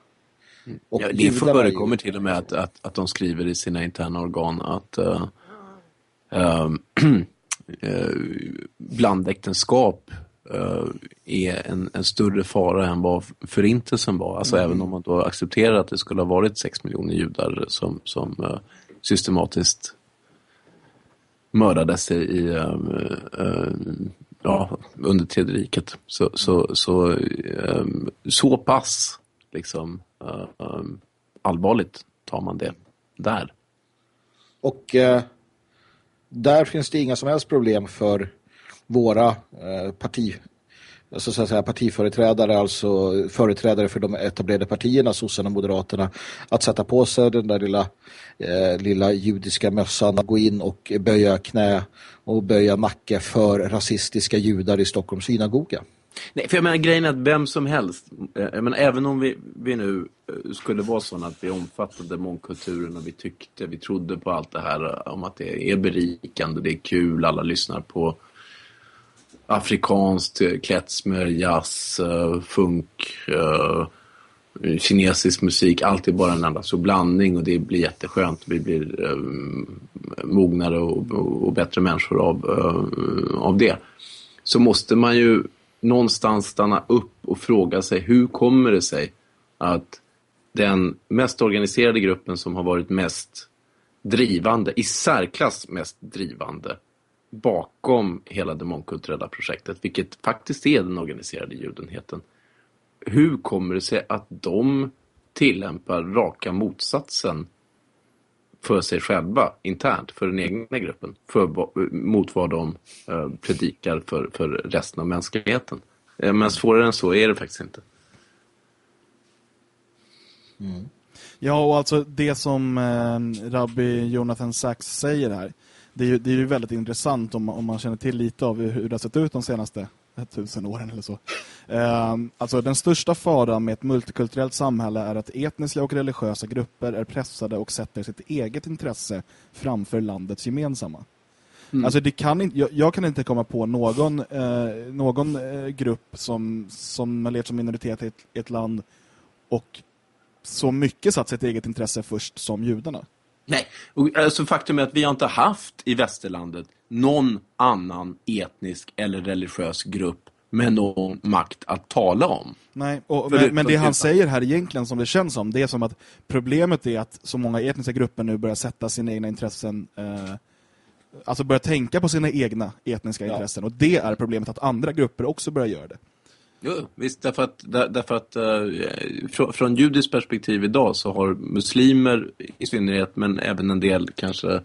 Ja, det förekommer till och med att, att, att de skriver i sina interna organ att uh, uh, uh, blandäktenskap uh, är en, en, större fara än vad förintelsen var. Alltså mm. även om man då accepterar att det skulle ha varit sex miljoner judar som, som systematiskt mördades i, ja, under tredje riket. Så, så, så, så pass liksom Eh, ehm, allvarligt tar man det där. Och uh, där finns det inga som helst problem för våra uh, parti, alltså så att säga, partiföreträdare, alltså företrädare för de etablerade partierna, sossarna och moderaterna, att sätta på sig den där lilla, eh, lilla judiska mössan, gå in och böja knä och böja nacke för rasistiska judar i Stockholms synagoga. Nej, för jag menar grejen är att vem som helst, eh, jag menar, även om vi, vi nu eh, skulle vara sådana att vi omfattade mångkulturen och vi tyckte, vi trodde på allt det här eh, om att det är berikande, det är kul, alla lyssnar på afrikanskt, eh, klezmer, jazz, eh, funk, kinesisk musik, allt är bara en enda så blandning och det blir jätteskönt. Vi blir eh, mognare och, och, bättre människor av, eh, av det. Så måste man ju någonstans stanna upp och fråga sig hur kommer det sig att den mest organiserade gruppen som har varit mest drivande, i särklass mest drivande bakom hela det mångkulturella projektet, vilket faktiskt är den organiserade judenheten. Hur kommer det sig att de tillämpar raka motsatsen för sig själva internt, för den egna gruppen, för, mot vad de eh, predikar för, för resten av mänskligheten. Eh, men svårare än så är det faktiskt inte. Mm. Ja, och alltså det som eh, Rabbi Jonathan Sachs säger här, det är ju, det är ju väldigt intressant om, om man känner till lite av hur det har sett ut de senaste tusen åren eller så. Eh, alltså den största faran med ett multikulturellt samhälle är att etniska och religiösa grupper är pressade och sätter sitt eget intresse framför landets gemensamma. Mm. Alltså det kan inte, jag, jag, kan inte komma på någon, eh, någon eh, grupp som, som har levt som minoritet i ett, ett, land och så mycket satt sitt eget intresse först som judarna. Nej, alltså faktum är att vi har inte haft i västerlandet någon annan etnisk eller religiös grupp med någon makt att tala om. Nej, och, men, men, det han säger här egentligen som det känns som, det är som att problemet är att så många etniska grupper nu börjar sätta sina egna intressen eh, alltså börja tänka på sina egna etniska ja. intressen. Och det är problemet att andra grupper också börjar göra det. Jo, visst, därför att, därför att uh, från, från judiskt perspektiv idag så har muslimer i synnerhet, men även en del kanske,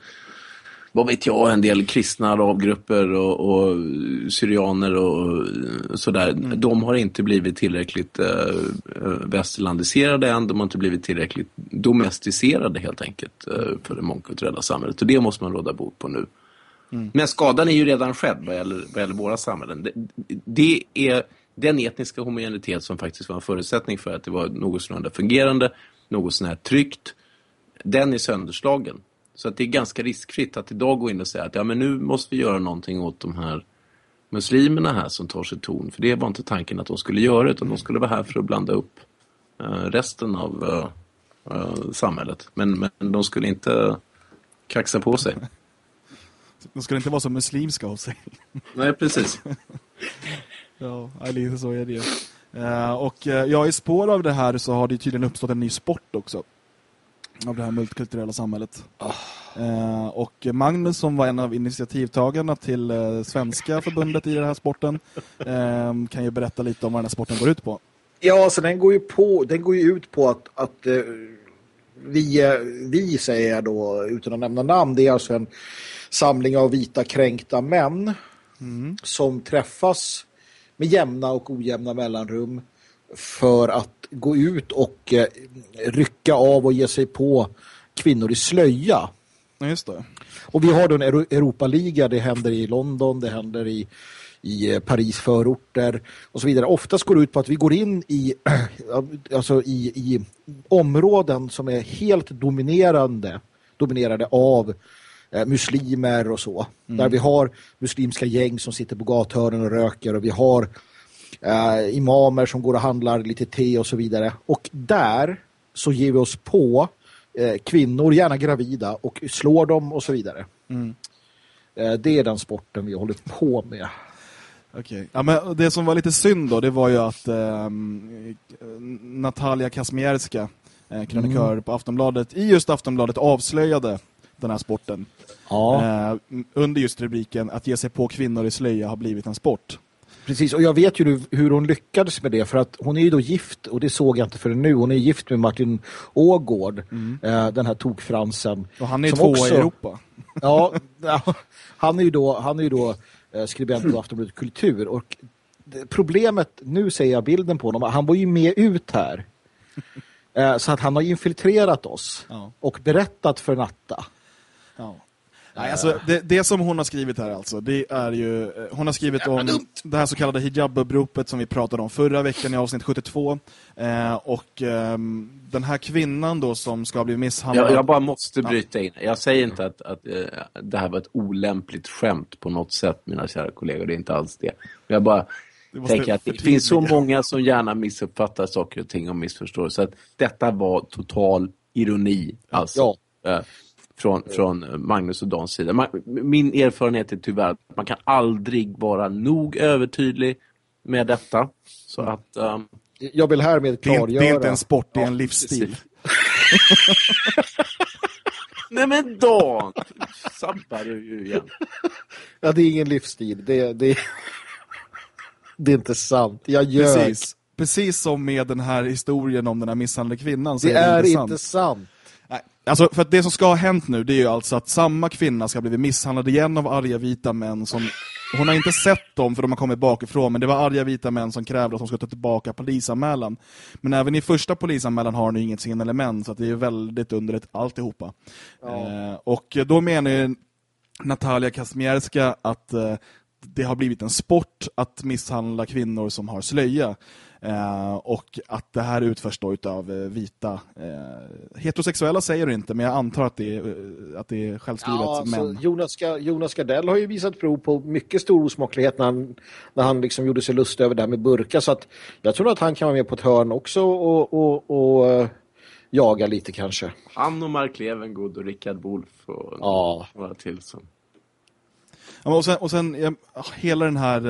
vad vet jag, en del kristna arabgrupper och, och syrianer och sådär. Mm. De har inte blivit tillräckligt uh, västerlandiserade än, de har inte blivit tillräckligt domesticerade helt enkelt uh, för det mångkulturella samhället. Och det måste man råda bot på nu. Mm. Men skadan är ju redan skedd vad gäller, vad gäller våra samhällen. Det, det, är den etniska homogenitet som faktiskt var en förutsättning för att det var något sådär fungerande, något sådär tryggt. Den är sönderslagen. Så att det är ganska riskfritt att idag gå in och säga att ja, men nu måste vi göra någonting åt de här muslimerna här som tar sig ton. För det var inte tanken att de skulle göra utan de skulle vara här för att blanda upp uh, resten av uh, uh, samhället. Men, men de skulle inte kaxa på sig. De skulle inte vara så muslimska av sig. Nej, precis. Ja, lite så är det. Uh, och uh, ja, i spår av det här så har det tydligen uppstått en ny sport också. Av det här multikulturella samhället. Oh. Uh, och Magnus som var en av initiativtagarna till svenska förbundet i den här sporten kan ju berätta lite om vad den här sporten går ut på. Ja, alltså den går ju, på, den går ju ut på att, att vi, vi säger jag då, utan att nämna namn, det är alltså en samling av vita kränkta män mm. som träffas med jämna och ojämna mellanrum för att gå ut och eh, rycka av och ge sig på kvinnor i slöja. Just det. Och vi har då en Europaliga, det händer i London, det händer i, i eh, Paris förorter och så vidare. Oftast går det ut på att vi går in i, alltså i, i områden som är helt dominerande, dominerade av muslimer och så. Mm. Där vi har muslimska gäng som sitter på gathörnen och röker och vi har eh, imamer som går och handlar lite te och så vidare. Och där så ger vi oss på eh, kvinnor, gärna gravida, och slår dem och så vidare. Mm. Eh, det är den sporten vi håller på med. Okej. Ja, men det som var lite synd då, det var ju att eh, Natalia Kasmierska, eh, krönikör mm. på Aftonbladet, i just Aftonbladet avslöjade den här sporten. Ja. Eh, under just rubriken att ge sig på kvinnor i slöja har blivit en sport. Precis, och jag vet ju hur hon lyckades med det för att hon är ju då gift, och det såg jag inte förrän nu, hon är gift med Martin Ågård, mm. eh, den här tokfransen. Och han är två också, i Europa. ja, han är ju då, han är ju då eh, skribent på Aftonbladet Kultur och problemet, nu ser jag bilden på honom, han var ju med ut här. Eh, så att han har infiltrerat oss ja. och berättat för Natta Ja. Nej, alltså, det, det, som hon har skrivit här alltså, det är ju, eh, hon har skrivit om det här så kallade hijabuppropet som vi pratade om förra veckan i avsnitt 72. Eh, och eh, den här kvinnan då som ska bli misshandlad. Jag, jag bara måste bryta in. Jag säger inte att, att uh, det här var ett olämpligt skämt på något sätt, mina kära kollegor. Det är inte alls det. Jag bara tänker att det finns så många som gärna missuppfattar saker och ting och missförstår. Så att detta var total ironi. Alltså. Ja. Från, från Magnus och Dans sida. Man, min erfarenhet är tyvärr att man kan aldrig vara nog övertydlig med detta. Så att... Um, jag vill härmed klargöra... Det är, det är inte en sport, det är en livsstil. Nej men Dan! Sabbar du ju igen. Ja, det är ingen livsstil. Det, det, det är inte sant. Jag gör. Precis. Precis som med den här historien om den här misshandlade kvinnan. Så det är, det inte, inte sant. Alltså, för det som ska ha hänt nu det är ju alltså att samma kvinna ska bli misshandlad igen av arga vita män som hon har inte sett dem för de har kommit bakifrån men det var arga vita män som krävde att hon skulle ta tillbaka polisanmälan. Men även i första polisanmälan har hon inget scenelement så det är väldigt underligt alltihopa. Ja. Eh, och då menar ju Natalia Kasmierska att eh, det har blivit en sport att misshandla kvinnor som har slöja. Eh, och att det här utförs då utav eh, vita eh, heterosexuella säger du inte, men jag antar att det är, eh, att det är självskrivet ja, alltså, män. Jonas, Jonas Gardell har ju visat prov på mycket stor osmaklighet när han, när han liksom gjorde sig lust över det här med burka, så att jag tror att han kan vara med på ett hörn också och, och, och jaga lite kanske. Han och Mark Levengood och Rickard Wolff och ja. några till som och sen, och sen ja, hela den här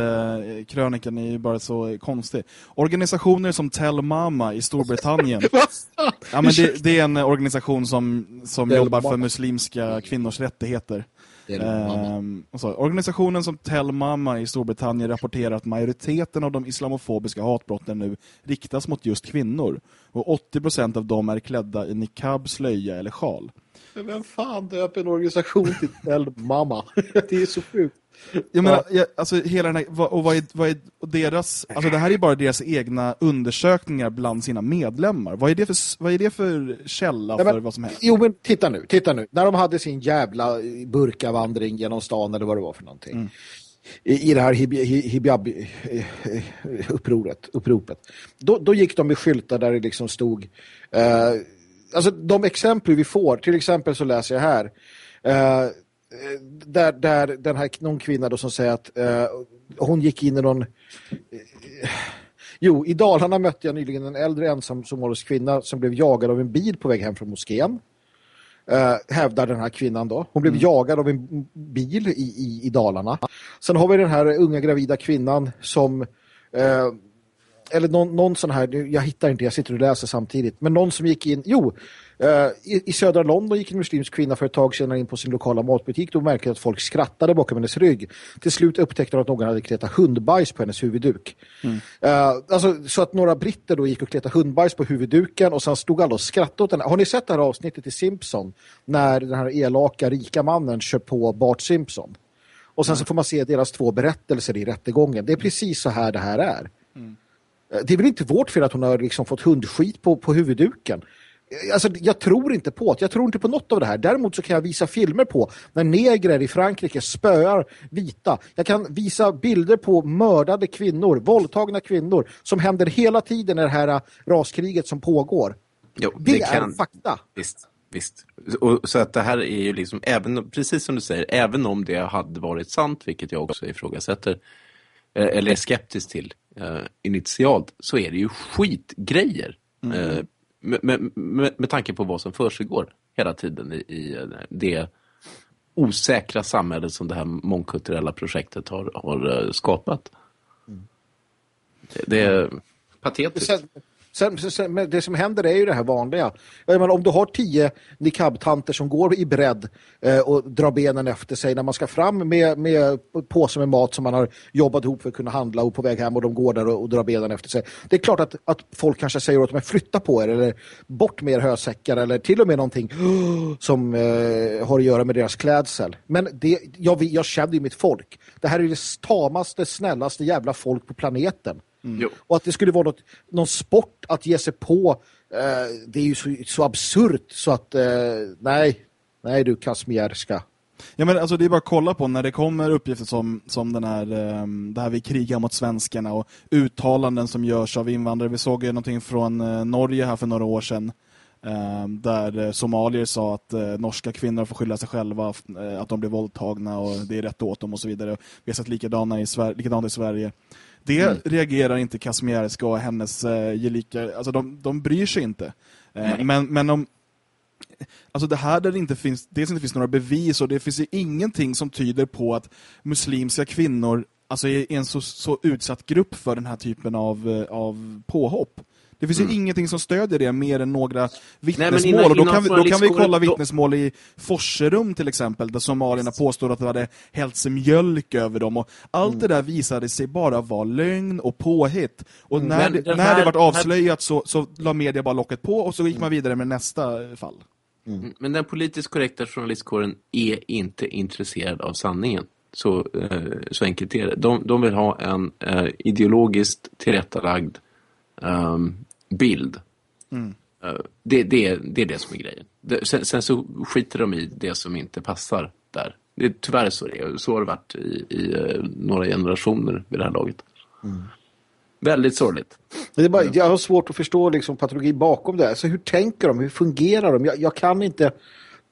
eh, krönikan är ju bara så konstig. Organisationer som Tell Mama i Storbritannien. ja, men det, det, är en organisation som, som jobbar för muslimska kvinnors rättigheter. Ehm, så, organisationen som Tell Mama i Storbritannien rapporterar att majoriteten av de islamofobiska hatbrotten nu riktas mot just kvinnor. Och 80% av dem är klädda i niqab, slöja eller sjal. Men vem fan döper en organisation till Tell Mama? det är så sjukt. Jag menar, jag, alltså hela den här, och vad är, vad är deras, alltså det här är bara deras egna undersökningar bland sina medlemmar. Vad är det för, vad är det för källa Nej, men, för vad som händer? Jo men titta nu, titta nu. När de hade sin jävla burkavandring genom stan eller vad det var för någonting. Mm. I, I det här hijab-upproret, uppropet. Då, då gick de med skyltar där det liksom stod eh, alltså de exempel vi får, till exempel så läser jag här eh, där, där den här någon kvinna då som säger att eh, hon gick in i någon eh, jo, i Dalarna mötte jag nyligen en äldre ensam somalisk kvinna som blev jagad av en bil på väg hem från moskén. Uh, hävdar den här kvinnan då. Hon blev mm. jagad av en bil i, i, i Dalarna. Sen har vi den här unga gravida kvinnan som uh, eller någon, någon sån här, jag hittar inte, jag sitter och läser samtidigt, men någon som gick in, jo, uh, i, i, södra London gick en muslimsk kvinna för ett tag sedan in på sin lokala matbutik och märkte att folk skrattade bakom hennes rygg. Till slut upptäckte hon att någon hade kletat hundbajs på hennes huvudduk. Mm. Uh, alltså, så att några britter då gick och kletade hundbajs på huvudduken och sen stod alla och skrattade åt henne. Har ni sett det här avsnittet i Simpson när den här elaka rika mannen kör på Bart Simpson? Och sen mm. så får man se deras två berättelser i rättegången. Det är precis så här det här är. Mm. Eh, det är väl inte vårt fel att hon har liksom fått hundskit på, på huvudduken. Eh, alltså, jag tror inte på det. Jag tror inte på något av det här. Däremot så kan jag visa filmer på när negrer i Frankrike spöar vita. Jag kan visa bilder på mördade kvinnor, våldtagna kvinnor som händer hela tiden i det här eh, raskriget som pågår. Jo, det, det kan... är fakta. Visst, visst. Och, så att det här är ju liksom, även, precis som du säger, även om det hade varit sant, vilket jag också ifrågasätter, eller är skeptisk till, eh, initialt så är det ju skitgrejer. Mm. Eh, med, med, med, med tanke på vad som försiggår hela tiden i, i eh, det osäkra samhället som det här mångkulturella projektet har, har eh, skapat. Mm. Det, det, är patetiskt. Sen, sen, det som händer är ju det här vanliga. Menar, om du har tio niqab-tanter som går i bredd eh, och drar benen efter sig när man ska fram med, med påse med mat som man har jobbat ihop för att kunna handla och på väg hem och de går där och, och drar benen efter sig. Det är klart att, att folk kanske säger åt dem att flytta på er eller bort med er hösäckar eller till och med någonting som eh, har att göra med deras klädsel. Men det, jag, jag känner ju mitt folk. Det här är det tamaste, snällaste jävla folk på planeten. Mm. Och att det skulle vara något, någon sport att ge sig på eh, det är ju så, så absurt så att eh, nej, nej du Kasmierska. Ja men alltså det är bara att kolla på när det kommer uppgifter som, som den här um, det här vi krigar mot svenskarna och uttalanden som görs av invandrare. Vi såg ju någonting från uh, Norge här för några år sedan um, där uh, somalier sa att norska kvinnor får skylla sig själva att de blir våldtagna och det är rätt åt dem och så vidare. Vi har sett likadana i Sver likadant i Sverige. Det mm. reagerar inte Kazmierska och hennes eh, gelika, alltså de, de bryr sig inte. Eh, men, men om alltså det här där det inte finns, dels inte finns några bevis och det finns ju ingenting som tyder på att muslimska kvinnor alltså är en så, så utsatt grupp för den här typen av, eh, av påhopp. Det finns mm. ju ingenting som stödjer det mer än några vittnesmål. Nej, innan, och då kan, vi, då kan vi kolla vittnesmål i Forserum till exempel, där somalierna påstår att det hade hällt mjölk över dem. Och allt mm. det där visade sig bara vara lögn och påhitt. Och mm. när, det, när det var avslöjat så, så la media bara locket på och så gick man vidare med nästa fall. Mm. Men den politiskt korrekta journalistkåren är inte intresserad av sanningen. Så, eh, så enkelt är det. De, de vill ha en eh, ideologiskt tillrättalagd um, bild. Mm. Uh, det, det, det är det som är grejen. Sen, sen, så skiter de i det som inte passar där. Det är tyvärr så det är. Så har det varit i, i uh, några generationer vid det här laget. Mm. Väldigt sorgligt. Det är bara, jag har svårt att förstå liksom, patologi bakom det. Alltså, hur tänker de? Hur fungerar de? Jag, jag kan inte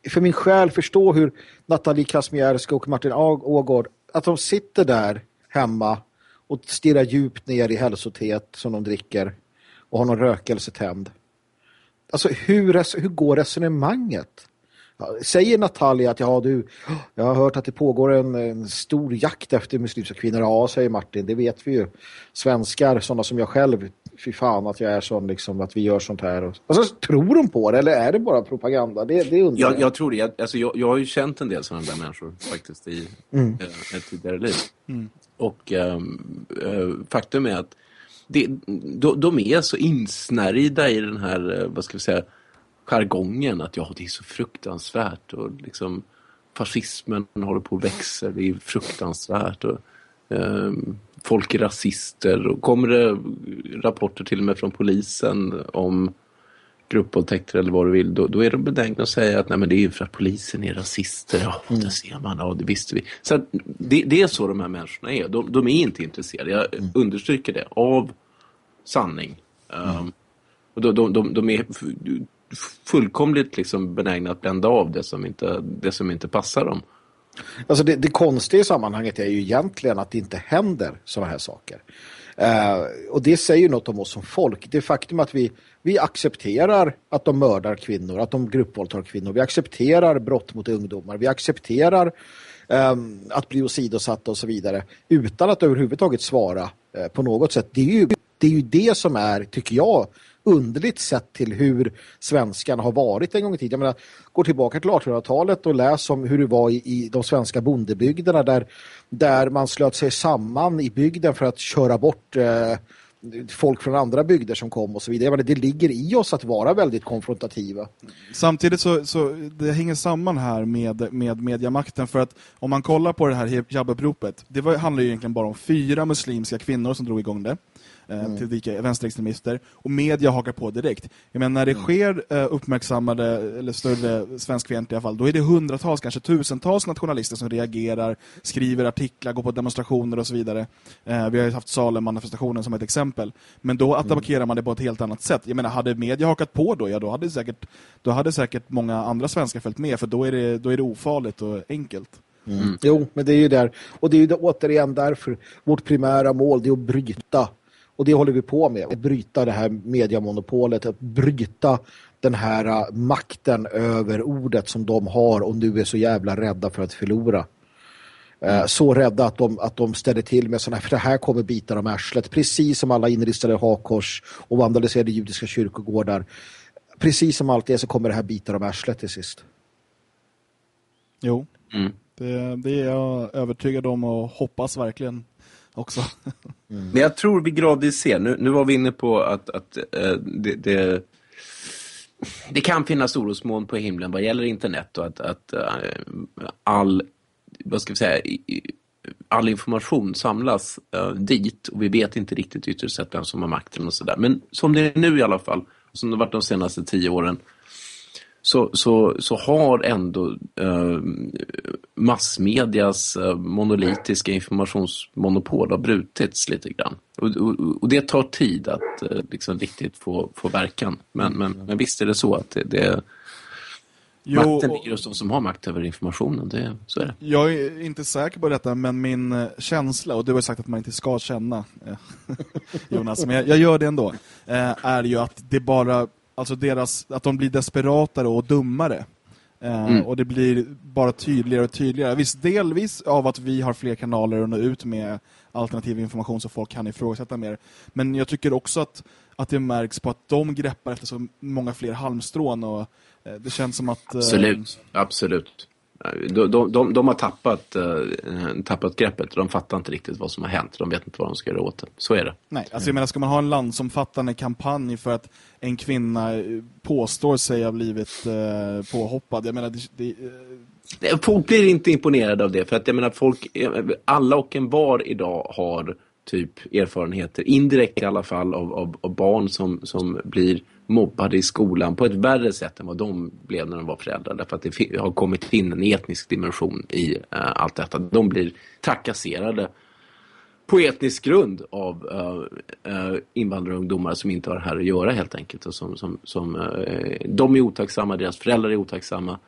för min själ förstå hur Nathalie Kasmierska och Martin Ågård att de sitter där hemma och stirrar djupt ner i hälsotet som de dricker och har någon rökelse tänd. Alltså hur, hur går resonemanget? Säger Natalia att ja, du, jag har hört att det pågår en, en, stor jakt efter muslimska kvinnor. Ja, säger Martin, det vet vi ju. Svenskar, sådana som jag själv, fy fan att jag är sån, liksom, att vi gör sånt här. Alltså, tror de på det eller är det bara propaganda? Det, det undrar jag. Jag tror det. Jag, alltså, jag, jag har ju känt en del sådana där människor faktiskt i mm. äh, ett tidigare liv. Mm. Och äh, faktum är att det, de, de är så insnärjda i den här, eh, vad ska vi säga, jargongen att ja, det är så fruktansvärt och liksom fascismen håller på att växa, det är fruktansvärt och eh, folk är rasister och kommer det rapporter till och med från polisen om gruppvåldtäkter eller vad du vill, då, då är de benägna att säga att nej, men det är ju för att polisen är rasister. Ja, mm. det ser man. Ja, det visste vi. Så det, det, är så de här människorna är. De, de är inte intresserade, jag mm. understryker det, av sanning. Mm. Um, och de, de, de, de är fullkomligt liksom benägna att blända av det som inte, det som inte passar dem. Alltså det, det konstiga i sammanhanget är ju egentligen att det inte händer sådana här saker. Uh, och det säger något om oss som folk. Det faktum att vi, vi accepterar att de mördar kvinnor, att de gruppvåldtar kvinnor. Vi accepterar brott mot ungdomar. Vi accepterar um, att bli åsidosatta och så vidare. Utan att överhuvudtaget svara uh, på något sätt. Det är, ju, det är ju det som är, tycker jag, underligt sett till hur svenskarna har varit en gång i tiden. Jag menar, går tillbaka till 1800-talet och läs om hur det var i, i de svenska bondebygderna där, där man slöt sig samman i bygden för att köra bort eh, folk från andra bygder som kom och så vidare. Det ligger i oss att vara väldigt konfrontativa. Samtidigt så, så det hänger samman här med, med mediamakten för att om man kollar på det här hijab-uppropet, det var, handlar ju egentligen bara om fyra muslimska kvinnor som drog igång det mm. till vilka vänsterextremister. Och media hakar på direkt. Jag menar, när det mm. sker eh, uppmärksammade eller större svenskfientliga fall, då är det hundratals, kanske tusentals nationalister som reagerar, skriver artiklar, går på demonstrationer och så vidare. Eh, vi har ju haft Salem-manifestationen som ett exempel. Men då mm. attackerar man det på ett helt annat sätt. Jag menar, hade media hakat på då, ja då hade säkert, då hade säkert många andra svenskar följt med, för då är det, då är det ofarligt och enkelt. Mm. Jo, men det är ju där. Och det är ju återigen därför vårt primära mål det är att bryta och det håller vi på med. Att bryta det här mediamonopolet. Att bryta den här uh, makten över ordet som de har och nu är så jävla rädda för att förlora. Uh, så rädda att de, att de ställer till med sådana här, för det här kommer bita dem ärslet. Precis som alla inristade hakors och vandaliserade judiska kyrkogårdar. Precis som allt det så kommer det här bita dem ärslet till sist. Jo, mm. det, det är jag övertygad om och hoppas verkligen också. Mm. Men jag tror vi gradvis ser, nu, nu var vi inne på att, att äh, det, det, det, kan finnas orosmoln på himlen vad gäller internet och att, att äh, all, vad ska vi säga, all information samlas äh, dit och vi vet inte riktigt ytterst sett vem som har makten och sådär. Men som det är nu i alla fall, som det har varit de senaste tio åren, så, så, så har ändå eh, massmedias eh, monolitiska informationsmonopol har brutits lite grann. Och, och, och det tar tid att eh, liksom riktigt få, få verkan. Men, men, men visst är det så att det, det Jo, Makten ligger hos de som har makt över informationen, det, så är det. Jag är inte säker på detta, men min eh, känsla, och du har sagt att man inte ska känna, eh, Jonas, men jag, jag, gör det ändå, eh, är ju att det bara alltså deras, att de blir desperatare och dummare. Eh, mm. Och det blir bara tydligare och tydligare. Visst, delvis av att vi har fler kanaler att nå ut med alternativ information så folk kan ifrågasätta mer. Men jag tycker också att, att det märks på att de greppar efter så många fler halmstrån och eh, det känns som att... Eh, absolut, absolut. De, de, de, de har tappat, uh, tappat greppet. De fattar inte riktigt vad som har hänt. De vet inte vad de ska göra åt det. Så är det. Nej, alltså jag menar, ska man ha en landsomfattande kampanj för att en kvinna påstår sig ha blivit uh, påhoppad? Jag menar, det, det, uh... Folk blir inte imponerade av det. För att jag menar, folk, alla och en var idag har typ erfarenheter, indirekt i alla fall, av, av, av barn som, som blir mobbade i skolan på ett värre sätt än vad de blev när de var föräldrar. Därför att det har kommit in en etnisk dimension i uh, allt detta. De blir trakasserade på etnisk grund av uh, uh, invandrarungdomar som inte har här att göra helt enkelt. Och som, som, som, uh, de är otacksamma, deras föräldrar är otacksamma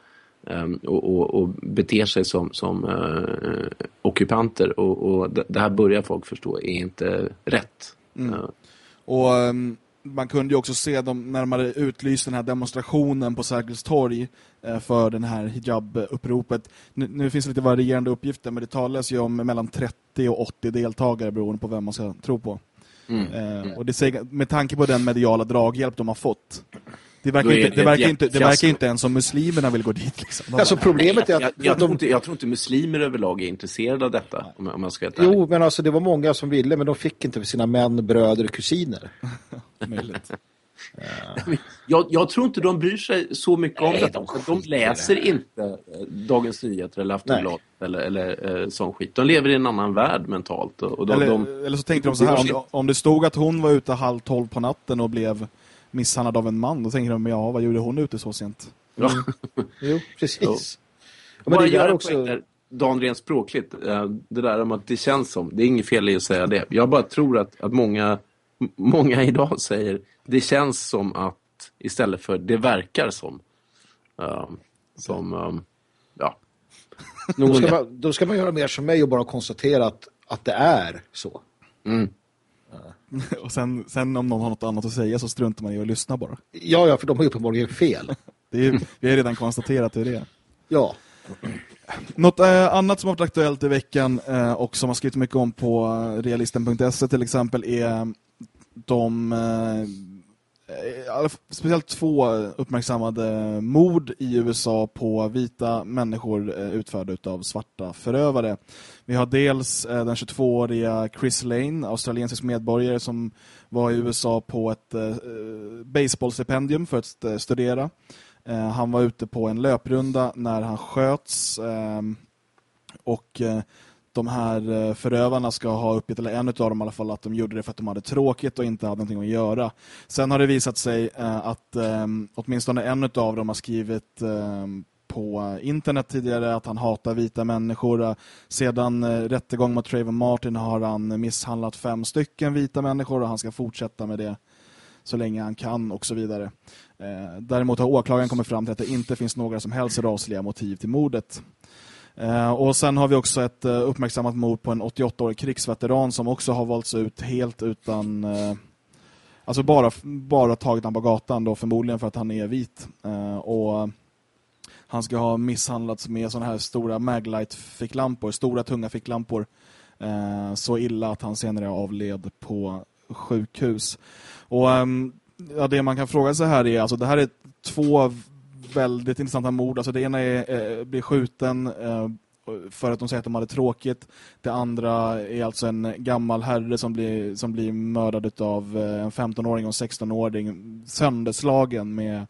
um, och, och, och beter sig som, som uh, ockupanter. Och, och det här börjar folk förstå är inte rätt. Mm. Och um, man kunde ju också se dem närmare utlyst den här demonstrationen på Sergels torg eh, för den här hijab-uppropet. Nu, nu, finns det lite varierande uppgifter men det talas ju om mellan 30 och 80 deltagare beroende på vem man ska tro på. Mm. Eh, och det säger, med tanke på den mediala draghjälp de har fått det verkar, inte, det, verkar inte, det verkar inte ens som muslimerna vill gå dit. Liksom. Alltså problemet är att... Jag, jag, tror inte, jag tror inte muslimer överlag är intresserade av detta. Om, om man ska jo, men alltså det var många som ville, men de fick inte för sina män, bröder och kusiner. Möjligt. Jag, jag, tror inte de bryr sig så mycket om det. De, de läser det inte eh, Dagens Nyheter eller Aftonbladet eller, eller eh, sån skit. De lever i en annan värld mentalt. Och de, eller, de, eller så tänkte de så här, om, om det stod att hon var ute halv tolv på natten och blev misshandlad av en man. Då tänker de, ja, vad gjorde hon ute så sent? Mm. jo, precis. Jo. Men det gör också... Dan rent språkligt, eh, det där om att det känns som, det är inget fel i att säga det. Jag bara tror att, att många, många idag säger, det känns som att istället för det verkar som. Uh, som, um, ja. Då ska, man, då ska man göra mer som mig och bara konstatera att, att det är så. Mm. Och sen, sen om någon har något annat att säga så struntar man i att lyssna bara. Ja, ja, för de har uppenbarligen fel. det är, vi har redan konstaterat hur det är. Ja. Något eh, annat som har varit aktuellt i veckan eh, och som har skrivit mycket om på realisten.se till exempel är de eh, Eh, Eh, speciellt två uppmärksammade mord i USA på vita människor eh, utförda av svarta förövare. Vi har dels eh, den 22-åriga Chris Lane, australiensisk medborgare som var i USA på ett baseballstipendium för att studera. Han var ute på en löprunda när han sköts ehm, och de här eh, förövarna ska ha uppgett, eller en av dem i alla fall, att de gjorde det för att de hade tråkigt och inte hade någonting att göra. Sen har det visat sig eh, att ehm, åtminstone en av dem har skrivit ehm, på internet tidigare att han hatar vita människor. Eh, sedan rättegång mot Trayvon Martin har han misshandlat fem stycken vita människor och han ska fortsätta med det så länge han kan och så vidare. Däremot har åklagaren kommit fram till att det inte finns några som helst rasliga motiv till mordet. Eh, och sen har vi också ett eh, uppmärksammat mord på en 88-årig krigsveteran som också har valts ut helt utan... Eh, alltså bara, bara tagit han på gatan då, förmodligen för att han är vit. och han ska ha misshandlats med sådana här stora Maglite-ficklampor, stora tunga ficklampor. så illa att han senare avled på sjukhus. Och ehm, ja, det man kan fråga sig här är, alltså det här är två väldigt intressanta mord. Alltså det ena är, eh, blir skjuten eh, för att de säger att de hade tråkigt. Det andra är alltså en gammal herre som blir, som blir mördad av eh, en 15-åring och en 16-åring sönderslagen med,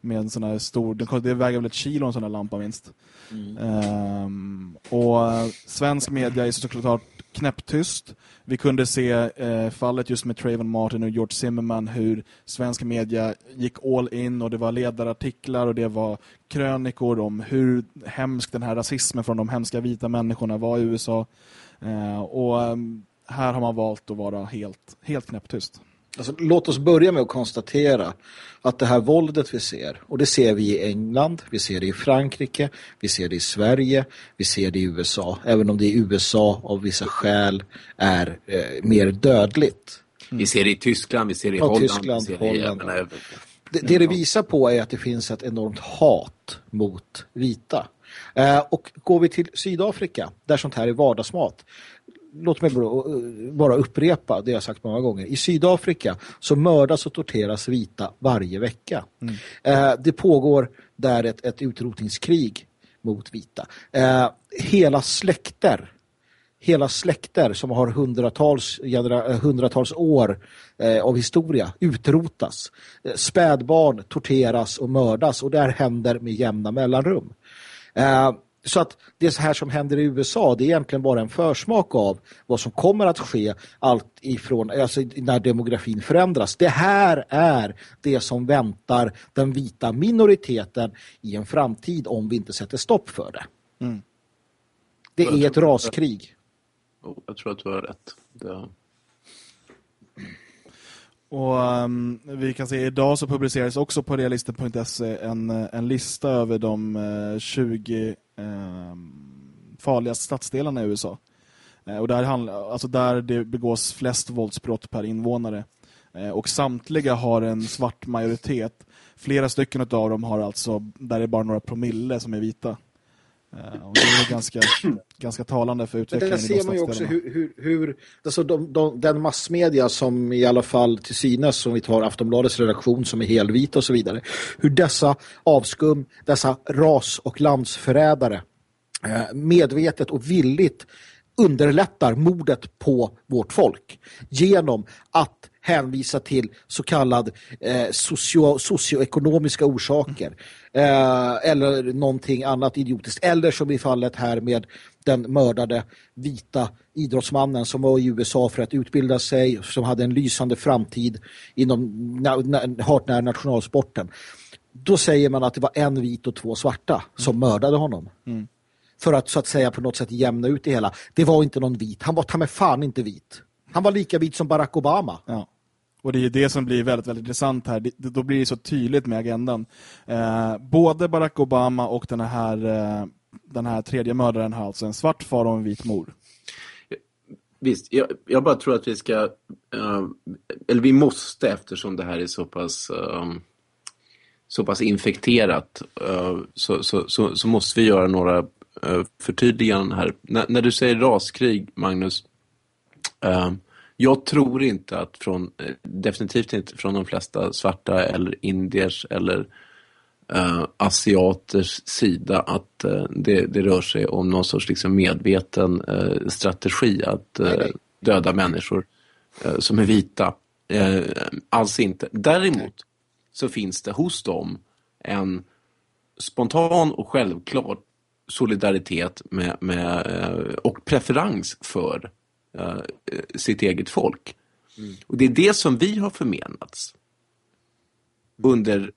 med en sån här stor, det väger väl ett kilo en sån här lampa minst. Mm. Um, och svensk media är såklart knäpptyst. Vi kunde se eh, fallet just med Trayvon Martin och George Zimmerman hur svensk media gick all in och det var ledarartiklar och det var krönikor om hur hemsk den här rasismen från de hemska vita människorna var i USA. Eh, och eh, här har man valt att vara helt, helt knäpptyst. Alltså, låt oss börja med att konstatera att det här våldet vi ser, och det ser vi i England, vi ser det i Frankrike, vi ser det i Sverige, vi ser det i USA, även om det i USA av vissa skäl är eh, mer dödligt. Mm. Vi ser det i Tyskland, vi ser det i ja, Holland. Tyskland, vi Holland. Det, menar, det, det det visar på är att det finns ett enormt hat mot vita. Eh, och går vi till Sydafrika, där sånt här är vardagsmat, låt mig bara upprepa det jag sagt många gånger. I Sydafrika så mördas och torteras vita varje vecka. Mm. Eh, det pågår där ett, ett utrotningskrig mot vita. Eh, hela släkter hela släkter som har hundratals, hundratals år eh, av historia utrotas. Eh, spädbarn torteras och mördas och det här händer med jämna mellanrum. Eh, så att det här som händer i USA det är egentligen bara en försmak av vad som kommer att ske allt ifrån alltså när demografin förändras. Det här är det som väntar den vita minoriteten i en framtid om vi inte sätter stopp för det. Mm. Det är ett raskrig. Jag tror att du har rätt. Det... Och um, vi kan se idag så publiceras också på realisten.se en, en lista över de uh, 20 eh, farligaste stadsdelarna i USA. Eh, och där, handla, alltså där det begås flest våldsbrott per invånare. Eh, och samtliga har en svart majoritet. Flera stycken av dem har alltså, där är bara några promille som är vita. Uh, och det är ganska, ganska talande för utvecklingen. Men där ser man ju också hur, hur, hur alltså de, de, den massmedia som i alla fall till synes, som vi tar Aftonbladets redaktion som är helvita och så vidare, hur dessa avskum, dessa ras- och landsförrädare uh, medvetet och villigt underlättar mordet på vårt folk genom att hänvisa till så kallad eh, socio socioekonomiska orsaker eh, eller någonting annat idiotiskt. Eller som i fallet här med den mördade vita idrottsmannen som var i USA för att utbilda sig, som hade en lysande framtid inom hart när nationalsporten. Då säger man att det var en vit och två svarta som mm. mördade honom. Mm. För att så att säga på något sätt jämna ut det hela. Det var inte någon vit. Han var ta med fan inte vit. Han var lika vit som Barack Obama. Ja. Och det är det som blir väldigt, väldigt intressant här. Det, då blir det så tydligt med agendan. Eh, både Barack Obama och den här, eh, den här tredje mördaren har alltså en svart far och en vit mor. Visst, jag, jag bara tror att vi ska, eh, eller vi måste eftersom det här är så pass, eh, så pass infekterat eh, så, så, så, så, måste vi göra några eh, förtydliganden här. N när du säger raskrig, Magnus, jag tror inte att från, eh, definitivt inte från de flesta svarta eller indiers eller uh, asiaters sida att uh, det, det, rör sig om någon sorts liksom medveten uh, strategi att döda människor som är vita. alls inte. Däremot så finns det hos dem en spontan och självklar solidaritet med, med, och preferens för uh, sitt eget folk. Mm. Och det är det som vi har förmenats under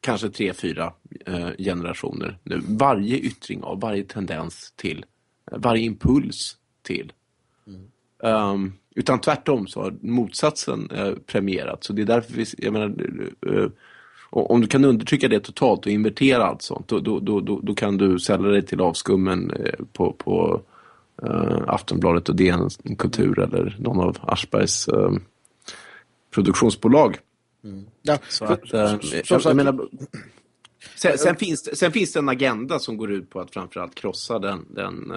kanske tre, fyra uh, generationer nu. Varje yttring av, varje tendens till, eh, varje impuls till. Mm. Um, utan tvärtom så har motsatsen eh, premierats. Så det är därför vi, jag menar, uh, om du kan undertrycka det totalt och invertera allt sånt, då, då, då, då, kan du sälja dig till avskummen eh, på, på uh, Aftonbladet och DN Kultur eller någon av Aschbergs uh, produktionsbolag. Mm. Ja, så att, uh, jag, jag menar, sen, sen, finns det, sen finns det en agenda som går ut på att framförallt krossa den, den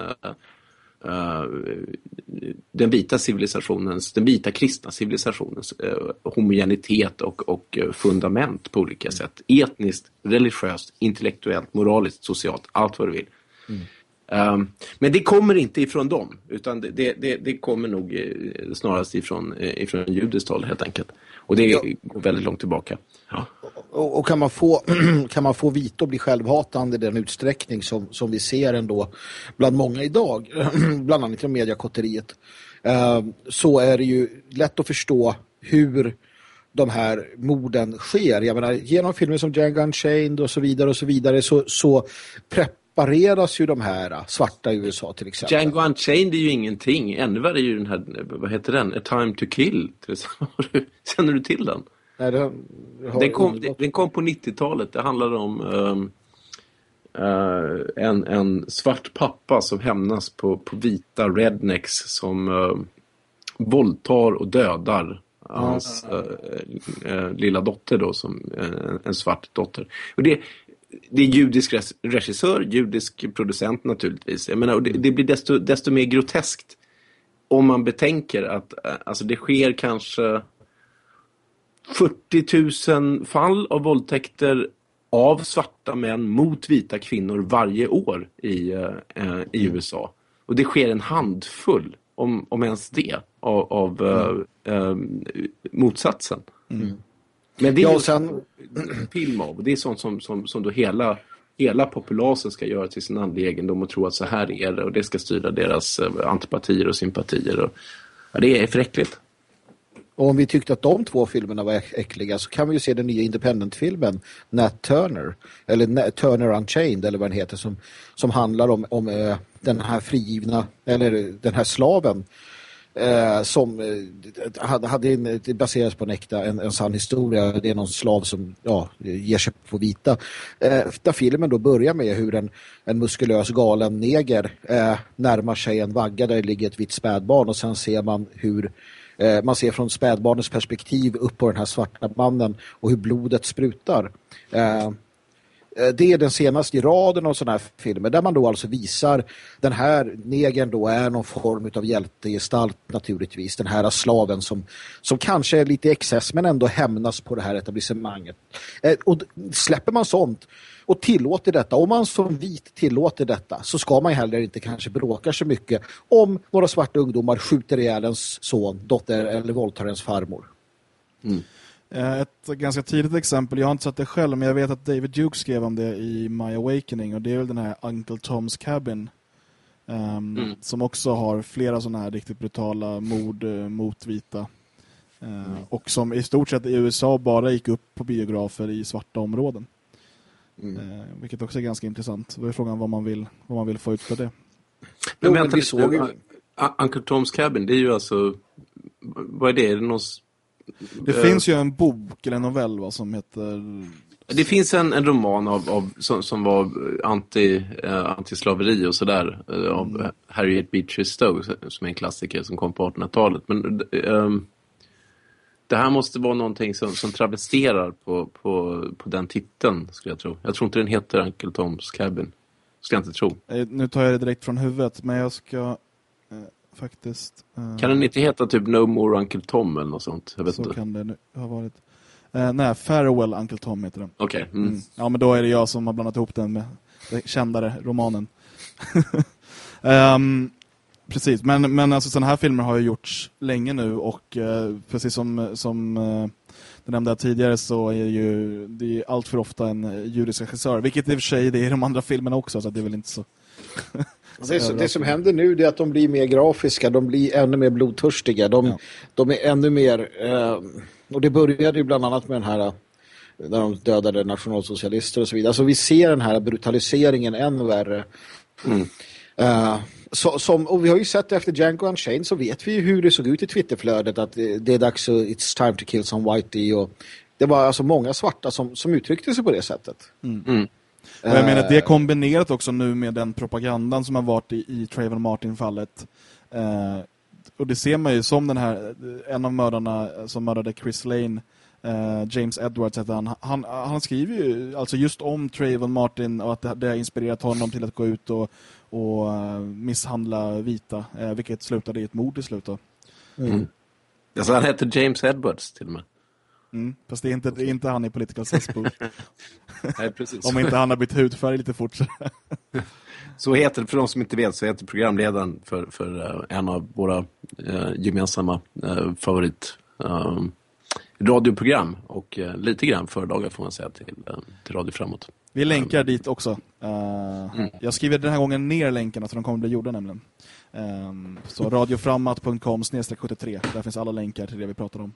Uh, den vita civilisationens, den vita kristna civilisationens uh, homogenitet och, och uh, fundament på olika mm. sätt. Etniskt, religiöst, intellektuellt, moraliskt, socialt, allt vad du vill. Mm. Um, men det kommer inte ifrån dem utan det, det, det kommer nog eh, snarast ifrån, eh, ifrån judiskt håll helt enkelt. Och det ja. går väldigt långt tillbaka. Ja. Och, och, kan, man få, kan man få vita att bli självhatande i den utsträckning som, som vi ser ändå bland många idag, bland annat i mediakotteriet, uh, så är det ju lätt att förstå hur de här morden sker. Jag menar, genom filmer som Django Unchained och så vidare och så vidare så, så prepp separeras ju de här äh, svarta i USA till exempel. Django Unchained är ju ingenting. Ännu värre är ju den här, vad heter den? A Time to Kill. Känner du till den? Nej, det den, kom, den kom på 90-talet. Det handlar om um, uh, en, en svart pappa som hämnas på, på vita rednecks som uh, våldtar och dödar hans uh, uh, lilla dotter då som en svart dotter. Och det, det är judisk regissör, judisk producent naturligtvis. Jag menar, det, det, blir desto, desto mer groteskt om man betänker att eh, alltså det sker kanske 40 000 fall av våldtäkter av svarta män mot vita kvinnor varje år i, eh, i mm. USA. Och det sker en handfull, om, om ens det, av, av mm. eh, eh motsatsen. Mm. Men det är ja, sen... film av. Det är sånt som, som, som då hela hela populasen ska göra till sin andlig egendom och tro att så här är det och det ska styra deras eh, antipatier och sympatier. Och, ja, det är förräckligt. Och om vi tyckte att de två filmerna var äckliga så kan vi ju se den nya independent-filmen Nat Turner, eller Nat Turner Unchained eller vad den heter som, som handlar om, om äh, den här frigivna, eller den här slaven eh, som eh, hade, hade en, eh, baseras på en äkta, en, en sann historia. Det är någon slav som ja, ger sig på vita. Eh, där filmen då börjar med hur en, en muskulös galen neger eh, närmar sig en vagga där det ligger ett vitt spädbarn och sen ser man hur eh, man ser från spädbarnets perspektiv upp på den här svarta mannen och hur blodet sprutar. Eh, Eh, det är den senaste i raden av sådana här filmer där man då alltså visar den här negern då är någon form av hjältegestalt naturligtvis. Den här slaven som, som kanske är lite excess men ändå hämnas på det här etablissemanget. Eh, och släpper man sånt och tillåter detta, om man som vit tillåter detta så ska man heller inte kanske bråka så mycket om några svarta ungdomar skjuter ihjäl ens son, dotter eller våldtar ens farmor. Mm. Eh, ett ganska tidigt exempel, jag har inte sett det själv men jag vet att David Duke skrev om det i My Awakening och det är väl den här Uncle Tom's Cabin um, mm. som också har flera sådana här riktigt brutala mord uh, mot vita uh, mm. och som i stort sett i USA bara gick upp på biografer i svarta områden. Mm. Uh, vilket också är ganska intressant. Då är frågan vad man vill, vad man vill få ut för det. Men vänta, vi såg Uncle Tom's Cabin, det är ju alltså vad är det? Är det någon det uh, finns ju en bok eller en novell va, som heter... Det finns en, en roman av, av, som, som var anti, uh, antislaveri och sådär uh, av mm. Harriet Beecher Stowe som är en klassiker som kom på 1800-talet. Men um, det här måste vara någonting som, som travesterar på, på, på den titeln skulle jag tro. Jag tror inte den heter Uncle Tom's Cabin. Skulle jag inte tro. Nu tar jag det direkt från huvudet men jag ska faktiskt. Eh, kan den inte heta typ No More Uncle Tom eller något sånt? Jag vet så inte. kan det ha varit. Uh, nej, Farewell Uncle Tom heter den. Okej. Okay. Mm. Mm. Ja, men då är det jag som har blandat ihop den med den kändare romanen. um, precis, men, men alltså sådana här filmer har ju gjorts länge nu och uh, precis som, som uh, det nämnde jag tidigare så är ju det är allt för ofta en judisk regissör, vilket i och för sig det är i de andra filmerna också så det är väl inte så det, så, det, som händer nu är att de blir mer grafiska, de blir ännu mer blodtörstiga. De, ja. de är ännu mer... Eh, och det började ju bland annat med den här när de dödade nationalsocialister och så vidare. Så vi ser den här brutaliseringen än värre. Mm. Uh, så, som, och vi har ju sett efter Django Unchained så vet vi ju hur det såg ut i Twitterflödet att det, det är dags att it's time to kill some whitey och det var alltså många svarta som, som uttryckte sig på det sättet. Mm. Mm. Och jag menar, det är kombinerat också nu med den propagandan som har varit i, i Trayvon Martin-fallet. Eh, och det ser man ju som den här, en av mördarna som mördade Chris Lane, eh, James Edwards heter han. han. Han skriver ju alltså just om Trayvon Martin och att det, det har inspirerat honom till att gå ut och, och misshandla vita, eh, vilket slutade i ett mord i slutet. Mm. Alltså han heter James Edwards till och med. Mm, fast det är inte, det är inte han i Political Cesspool. Nej, precis. Om inte han har bytt hudfärg lite fort. så heter, för de som inte vet, så heter programledaren för, för uh, en av våra uh, gemensamma uh, favorit radioprogram och lite grann fördagar får man säga till, till Radio Framåt. Vi länkar um, dit också. Mm. Jag skriver den här gången ner länkarna så de kommer bli gjorda nämligen. Um, så radioframmat.com 73. Där finns alla länkar till det vi pratar om.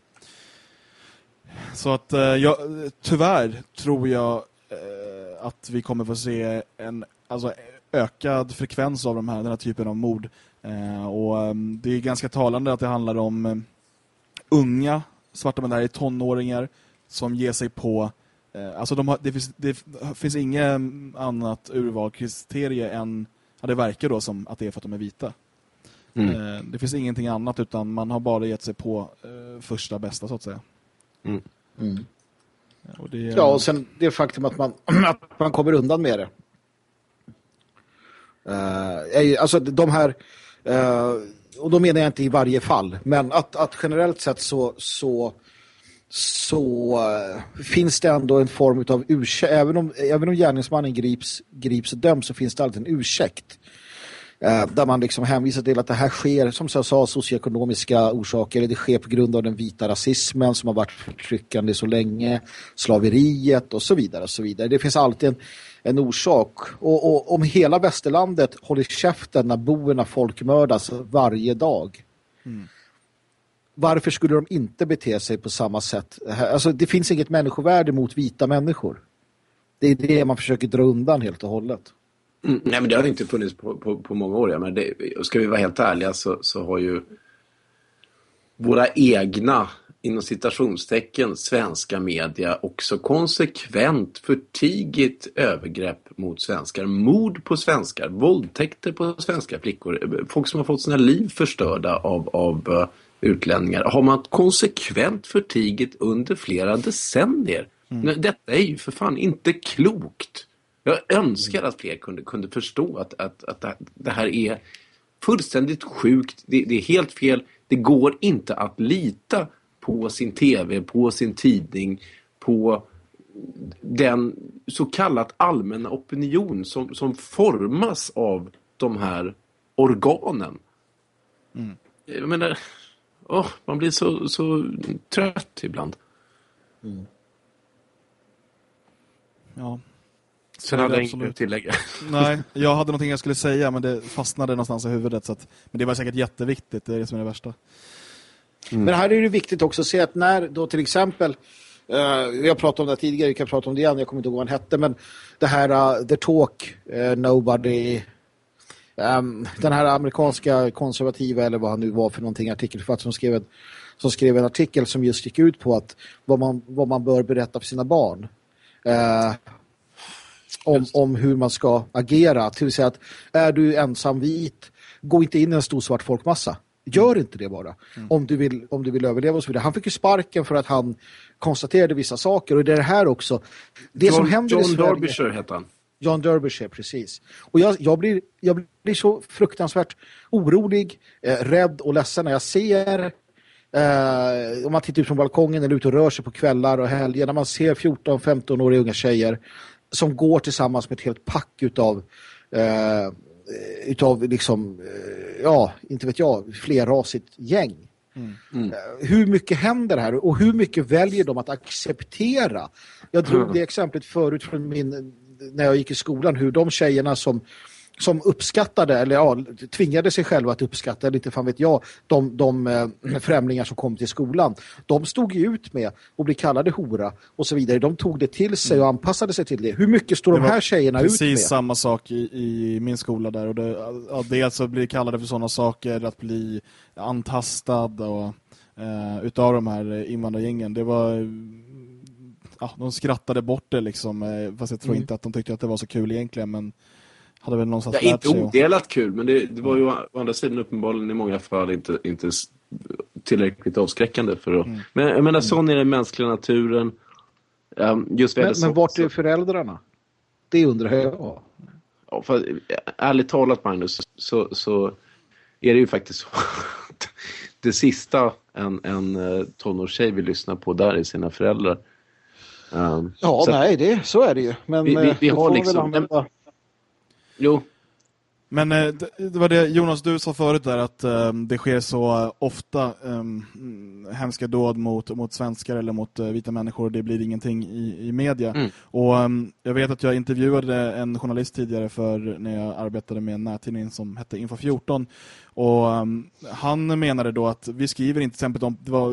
Så att eh, jag, tyvärr tror jag eh, att vi kommer få se en alltså, ökad frekvens av de här, den här typen av mord. Eh, och ehm, det är ganska talande att det handlar om unga svarta män där är tonåringar som ger sig på alltså de har, det, finns, det finns inget annat urvalkriterier än ja, det verkar då som att det är för att de är vita. Mm. Det finns ingenting annat utan man har bara gett sig på första bästa så att säga. Mm. Mm. Och det, ja, och sen det faktum att man, att man kommer undan med det. Uh, alltså de här uh, och då menar jag inte i varje fall men att, att generellt sett så så, så uh, finns det ändå en form av ursäkt även om, även om gärningsmannen grips, grips och döms så finns det alltid en ursäkt där man liksom hänvisar till att det här sker, som jag sa, socioekonomiska orsaker. Det sker på grund av den vita rasismen som har varit förtryckande så länge, slaveriet och så vidare. Och så vidare. Det finns alltid en, en orsak. Och, och om hela västerlandet håller käften när boerna folkmördas varje dag. Mm. Varför skulle de inte bete sig på samma sätt? Alltså, det finns inget människovärde mot vita människor. Det är det man försöker dra undan helt och hållet. Mm, nej, men det har inte funnits på, på, på många år. Ja. Men det, ska vi vara helt ärliga så, så har ju våra egna inom citationstecken svenska media också konsekvent förtigit övergrepp mot svenskar, mord på svenskar, våldtäkter på svenska flickor, folk som har fått sina liv förstörda av, av uh, utlänningar har man konsekvent förtigit under flera decennier. Mm. Detta är ju för fan inte klokt. Jag önskar att fler kunde, kunde förstå att, att, att det här är fullständigt sjukt. Det, det, är helt fel. Det går inte att lita på sin tv, på sin tidning, på den så kallat allmänna opinion som, som formas av de här organen. Mm. Jag menar, oh, man blir så, så trött ibland. Mm. Ja. Sen hade jag inget att tillägga. Nej, jag hade någonting jag skulle säga men det fastnade någonstans i huvudet. Så att, men det var säkert jätteviktigt, det är det som är det värsta. Mm. Men här är det viktigt också att se att när då till exempel Uh, vi har pratat om det tidigare, vi kan prata om det igen, jag kommer inte ihåg vad han hette, men det här uh, The Talk, uh, Nobody, um, den här amerikanska konservativa, eller vad han nu var för någonting, artikelförfattare som skrev, en, som skrev en artikel som just gick ut på att vad man, vad man bör berätta för sina barn. Om, om hur man ska agera, till säga att är du ensam vit, gå inte in i en stor svart folkmassa. Gör inte det bara. Mm. Om, du vill, om du vill överleva och så vidare. Han fick ju sparken för att han konstaterade vissa saker. Och det är det här också. Det John, som händer John i Sverige, Derbyshire heter han. John Derbyshire, precis. Och jag, jag, blir, jag blir så fruktansvärt orolig, eh, rädd och ledsen när jag ser eh, om man tittar ut från balkongen eller ut och rör sig på kvällar och helger när man ser 14-15-åriga unga tjejer som går tillsammans med ett helt pack utav eh, Eh, utav liksom, eh, ja, inte vet jag, flerrasigt gäng. Mm. Mm. Hur mycket händer här och hur mycket väljer de att acceptera? Jag drog mm. det exemplet förut från min, när jag gick i skolan, hur de tjejerna som som uppskattade, eller ja, tvingade sig själva att uppskatta, eller inte fan vet jag, de, de äh, främlingar som kom till skolan. De stod ju ut med att bli kallade hora och så vidare. De tog det till sig och anpassade sig till det. Hur mycket står de här tjejerna ut med? Precis samma sak i, i, min skola där. Och det, ja, dels att bli kallade för sådana saker, att bli antastad och, äh, utav de här invandrargängen. Det var... Ja, de skrattade bort det liksom. Eh, fast jag tror mm. inte att de tyckte att det var så kul egentligen. Men hade väl någonstans ja, inte odelat kul, men det, det, var ju å andra sidan uppenbarligen i många fall inte, inte tillräckligt avskräckande för att... Mm. Men jag menar, sån är den mänskliga naturen. Just men, men vart är föräldrarna? Det undrar jag. Ja, för, ärligt talat, Magnus, så, så är det ju faktiskt så det sista en, en uh, tonårstjej vill lyssna på där är sina föräldrar. Um, ja, nej, det, så är det ju. Men vi, vi, vi har liksom... Använda... Jo. Men eh, det var det Jonas du sa förut där att um, det sker så ofta um, hemska dåd mot, mot svenskar eller mot uh, vita människor. Det blir ingenting i, i media. Mm. Och um, jag vet att jag intervjuade en journalist tidigare för när jag arbetade med en nättidning som hette Info 14. Och han menade då att vi skriver inte till exempel om det var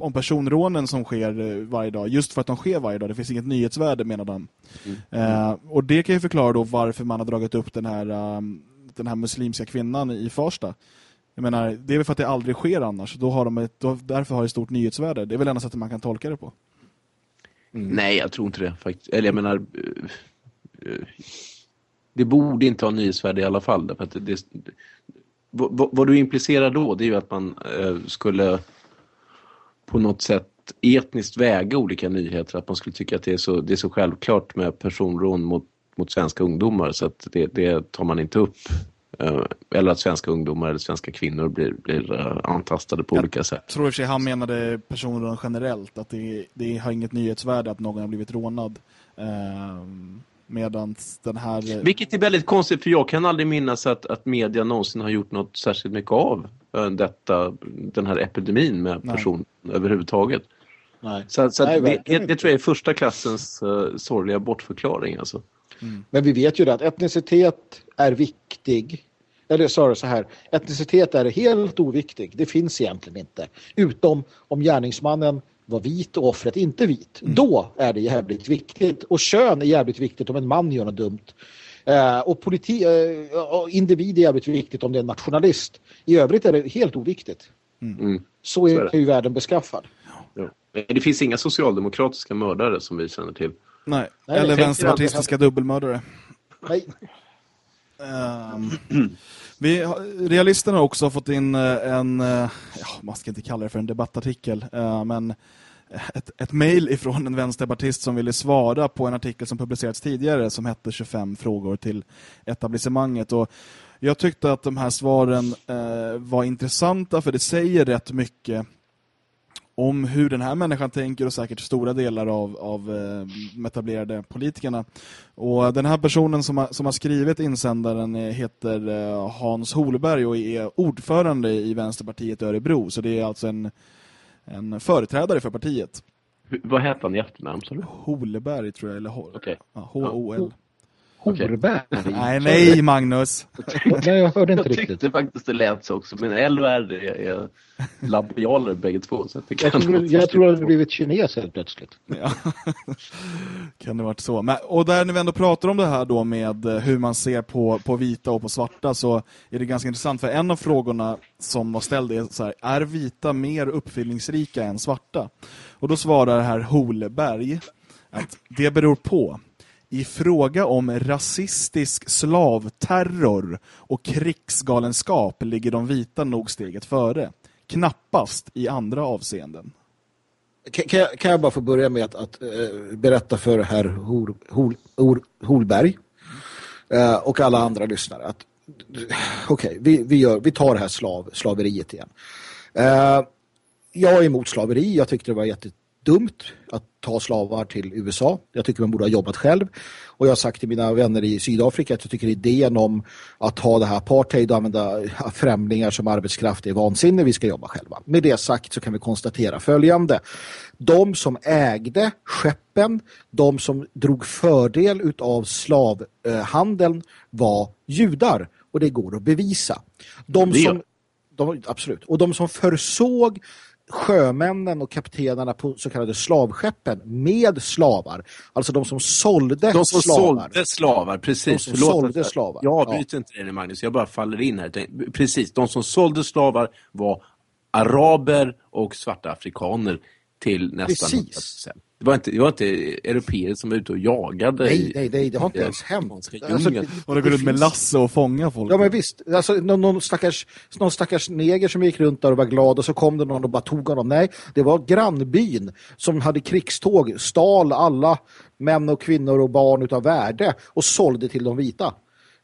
om personrånen som sker eh, varje dag, just för att de sker varje dag. Det finns inget nyhetsvärde menar de. Mm. Eh, och det kan ju förklara då varför man har dragit upp den här, um, den här muslimska kvinnan i Farsta. Jag menar, det är väl för att det aldrig sker annars. Då har de ett, då, därför har det stort nyhetsvärde. Det är väl enda sättet man kan tolka det på. Mm. Nej, jag tror inte det. Faktiskt. Eller jag menar... Uh, det borde inte ha nyhetsvärde i alla fall. Därför att det, det, vad, vad, du implicerar då det är ju att man uh, skulle på något sätt etniskt väga olika nyheter. Att man skulle tycka att det är så, det är så självklart med personrån mot, mot svenska ungdomar så att det, det tar man inte upp. Eh, eller att svenska ungdomar eller svenska kvinnor blir, blir uh, antastade på jag olika sätt. Jag tror i och för sig han menade personrån generellt. Att det, det har inget nyhetsvärde att någon har blivit rånad. Medan den här... Eh, Vilket är väldigt konstigt för jag kan aldrig minnas att, att media någonsin har gjort något särskilt mycket av detta, den här epidemin med person överhuvudtaget. Nej. Så, så Nej, det, det, det, tror jag är första klassens uh, sorgliga bortförklaring. Alltså. Mm. Men vi vet ju det att etnicitet är viktig. Eller sa så här, etnicitet är helt oviktig. Det finns egentligen inte. Utom om gärningsmannen var vit och offret inte vit. Mm. Då är det jävligt viktigt. Och kön är jävligt viktigt om en man gör något dumt. Uh, och politi uh, individ är jävligt viktigt om det är en nationalist. I övrigt är det helt oviktigt. Mm. Så är, så är ju världen beskaffad. Ja. Det finns inga socialdemokratiska mördare som vi känner till. Nej, Nej eller vänsterpartistiska dubbelmördare. Nej. Um, vi, realisterna har också fått in eh, en, eh, ja, man ska inte kalla det för en debattartikel, uh, men ett, ett mejl ifrån en vänsterpartist som ville svara på en artikel som publicerats tidigare som hette 25 frågor till etablissemanget. Och jag tyckte att de här svaren eh, var intressanta för det säger rätt mycket om hur den här människan tänker och säkert stora delar av, av eh, etablerade politikerna. Och den här personen som har, som har skrivit insändaren eh, heter eh, Hans Holberg och är ordförande i Vänsterpartiet Örebro. Så det är alltså en, en företrädare för partiet. Vad heter han i efternamn? Holberg tror jag, eller. H-O-L. Horberg? Nej, nej Magnus. nej, jag hörde inte jag riktigt. Jag tyckte faktiskt det lät så också. Men L och R är labialer bägge två. Så jag, jag, tror, jag tror att det blivit kines helt plötsligt. Ja. kan det varit så. Men, och där när vi ändå pratar om det här då med eh, hur man ser på, på vita och på svarta så är det ganska intressant. För en av frågorna som var ställd är så här, är vita mer uppfyllningsrika än svarta? Och då svarar här Holberg att det beror på. I fråga om rasistisk slavterror och krigsgalenskap ligger de vita nog steget före. Knappast i andra avseenden. Kan, jag, kan jag bara få börja med att, att uh, berätta för herr Hol, Hol, Hol, Holberg uh, och alla andra lyssnare att eh, okej, okay, vi, vi, vi tar det här slav, slaveriet igen. Uh, jag är emot slaveri. Jag tyckte det var jätte, dumt att ta slavar till USA. Jag tycker man borde ha jobbat själv. Och jag har sagt till mina vänner i Sydafrika att jag tycker idén om att ha det här apartheid och använda främlingar som arbetskraft är vansinne. Vi ska jobba själva. Med det sagt så kan vi konstatera följande. De som ägde skeppen, de som drog fördel av slavhandeln var judar. Och det går att bevisa. De som, de, absolut. Och de som försåg sjömännen och kaptenerna på så kallade slavskeppen med slavar. Alltså de som sålde de som slavar. sålde slavar, precis. De som Förlåt, sålde slavar. Jag avbryter ja. inte det Magnus, jag bara faller in här. Precis, de som sålde slavar var araber och svarta afrikaner till nästan Precis. Det var inte, det var inte europeer som var ute och jagade. Nej, nej, nej det har inte ens hänt. Alltså, och de går ut med lasso och fånga folk. Ja, men visst. Alltså, någon, någon, stackars, någon stackars neger som gick runt där och var glad och så kom det någon och bara tog honom. Nej, det var grannbyn som hade krigståg, stal alla män och kvinnor och barn utav värde och sålde till de vita.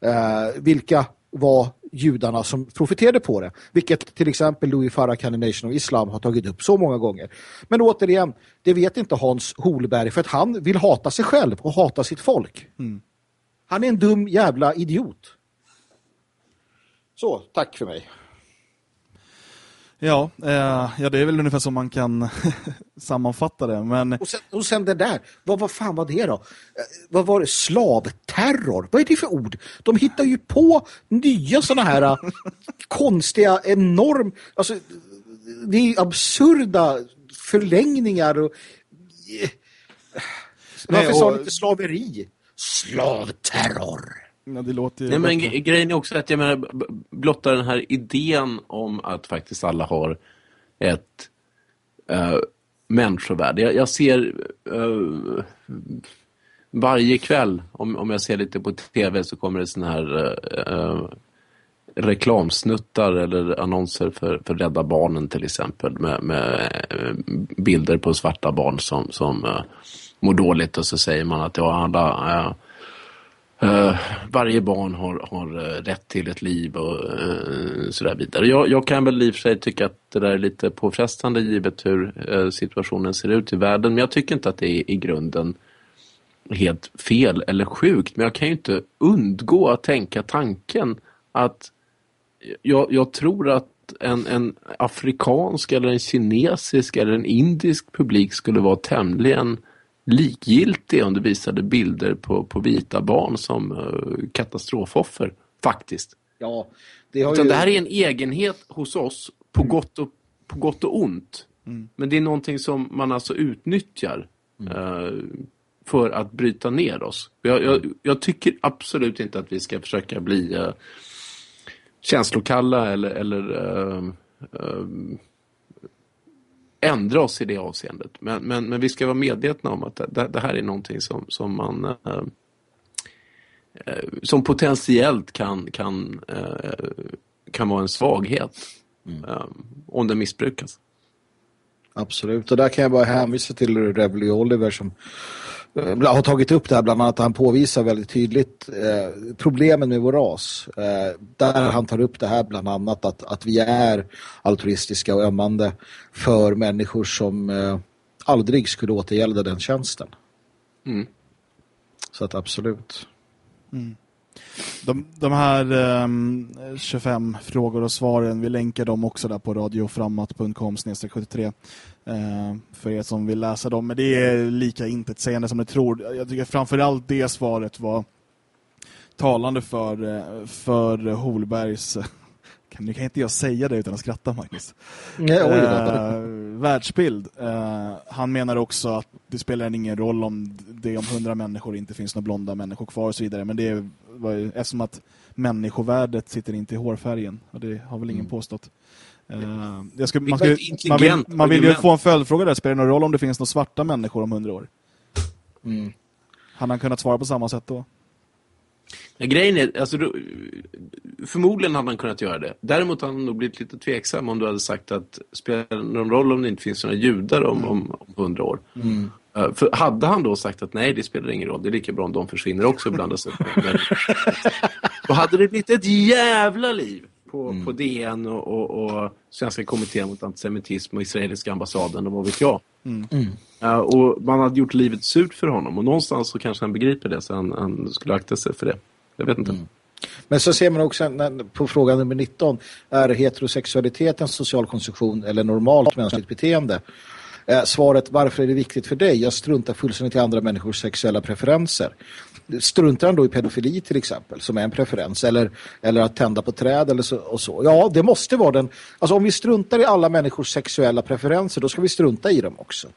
Eh, vilka var judarna som profiterade på det. Vilket till exempel Louis Farrakhan Nation of Islam har tagit upp så många gånger. Men återigen, det vet inte Hans Holberg för att han vill hata sig själv och hata sitt folk. Mm. Han är en dum jävla idiot. Så, tack för mig. Ja, eh, ja, det är väl ungefär som man kan sammanfatta det. Men... Och, sen, och sen det där, vad, vad fan var det då? Eh, vad var det? Slavterror? Vad är det för ord? De hittar ju på nya sådana här eh, konstiga, enorm... Alltså, det är absurda förlängningar och... Varför sa de inte slaveri? Slavterror. Ja, det låter Nej, men grejen är också att jag menar, blotta den här idén om att faktiskt alla har ett uh, människovärde. Jag, jag ser uh, varje kväll, om, om jag ser lite på tv så kommer det såna här uh, reklamsnuttar eller annonser för, för Rädda Barnen till exempel med, med bilder på svarta barn som, som uh, mår dåligt och så säger man att ja, alla Uh, varje barn har, har uh, rätt till ett liv och uh, sådär vidare. Jag, jag, kan väl i och för sig tycka att det där är lite påfrestande givet hur situationen ser ut i världen. Men jag tycker inte att det är i grunden helt fel eller sjukt. Men jag kan ju inte undgå att tänka tanken att jag, jag tror att en, en afrikansk eller en kinesisk eller en indisk publik skulle vara tämligen likgiltig om du visade bilder på, på vita barn som uh, katastrofoffer, faktiskt. Ja, det, har ju... det här är en egenhet hos oss på, mm. gott, och, på gott och ont. Mm. Men det är någonting som man alltså utnyttjar mm. uh, för att bryta ner oss. Jag, jag, jag, tycker absolut inte att vi ska försöka bli uh, känslokalla eller, eller uh, ändra oss i det avseendet. Men, men, men vi ska vara medvetna om att det, det här är någonting som, som man uh, som potentiellt kan, kan, kan vara en svaghet mm. om den missbrukas. Absolut, och där kan jag bara hänvisa till Reveille Oliver som Eh, har tagit upp det här bland annat han påvisar väldigt tydligt eh, problemen med vår ras. Eh, där han tar upp det här bland annat att, att vi är altruistiska och ömmande för människor som eh, aldrig skulle återgälda den tjänsten. Mm. Så att absolut. Mm. De, de här ehm, um, 25 frågor och svaren, vi länkar dem också där på radioframmat.com 73 uh, för er som vill läsa dem. Men det är lika intetsägande som ni tror. Jag tycker framförallt det svaret var talande för, eh, för Holbergs nu kan inte jag säga det utan att skratta, Magnus. Nej, uh, världsbild. Uh, han menar också att det spelar ingen roll om det om hundra människor inte finns några blonda människor kvar och så vidare. Men det är eftersom att människovärdet sitter inte i hårfärgen. Och det har väl ingen mm. påstått. Uh, jag ska, man, ska, man, vill, man vill ju få en följdfråga där. Spelar det någon roll om det finns några svarta människor om hundra år? Mm. Han har kunnat svara på samma sätt då? Ja, grejen är, alltså, förmodligen hade han kunnat göra det. Däremot hade han nog blivit lite tveksam om du hade sagt att spelar någon roll om det inte finns några judar om, om, om hundra år. Mm. Uh, för hade han då sagt att nej, det spelar ingen roll, det är lika bra om de försvinner också ibland. då hade det blivit ett jävla liv på, mm. på DN och, och, och Svenska kommittén mot antisemitism och israeliska ambassaden och vad vet jag. Mm. Uh, och man hade gjort livet surt för honom och någonstans så kanske han begriper det så han, han skulle akta sig för det. Jag vet inte. Mm. Men så ser man också på fråga nummer 19. Är heterosexualitet en social konstruktion eller normalt mänskligt beteende? Eh, svaret, varför är det viktigt för dig? Jag struntar fullständigt i andra människors sexuella preferenser. Struntar han då i pedofili till exempel, som är en preferens, eller, eller att tända på träd eller så, och så? Ja, det måste vara den. Alltså om vi struntar i alla människors sexuella preferenser, då ska vi strunta i dem också.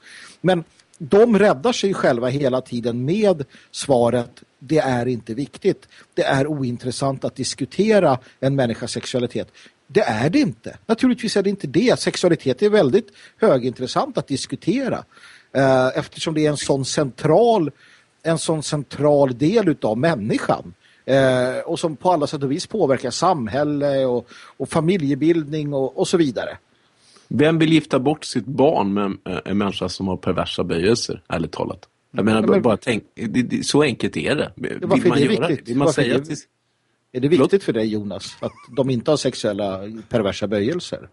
Men de räddar sig själva hela tiden med svaret det är inte viktigt. Det är ointressant att diskutera en människas sexualitet. Det är det inte. Naturligtvis är det inte det. Sexualitet är väldigt högintressant att diskutera. Eh, eftersom det är en sån central en sån central del utav människan. Eh, och som på alla sätt och vis påverkar samhälle och, och familjebildning och, och så vidare. Vem vill gifta bort sitt barn med en människa som har perversa böjelser, ärligt talat? Jag menar, men, bara tänk, det, det, så enkelt är det. Vill man är det göra viktigt? det? Vill man varför säga det, till... är det viktigt för dig, Jonas, att de inte har sexuella perversa böjelser?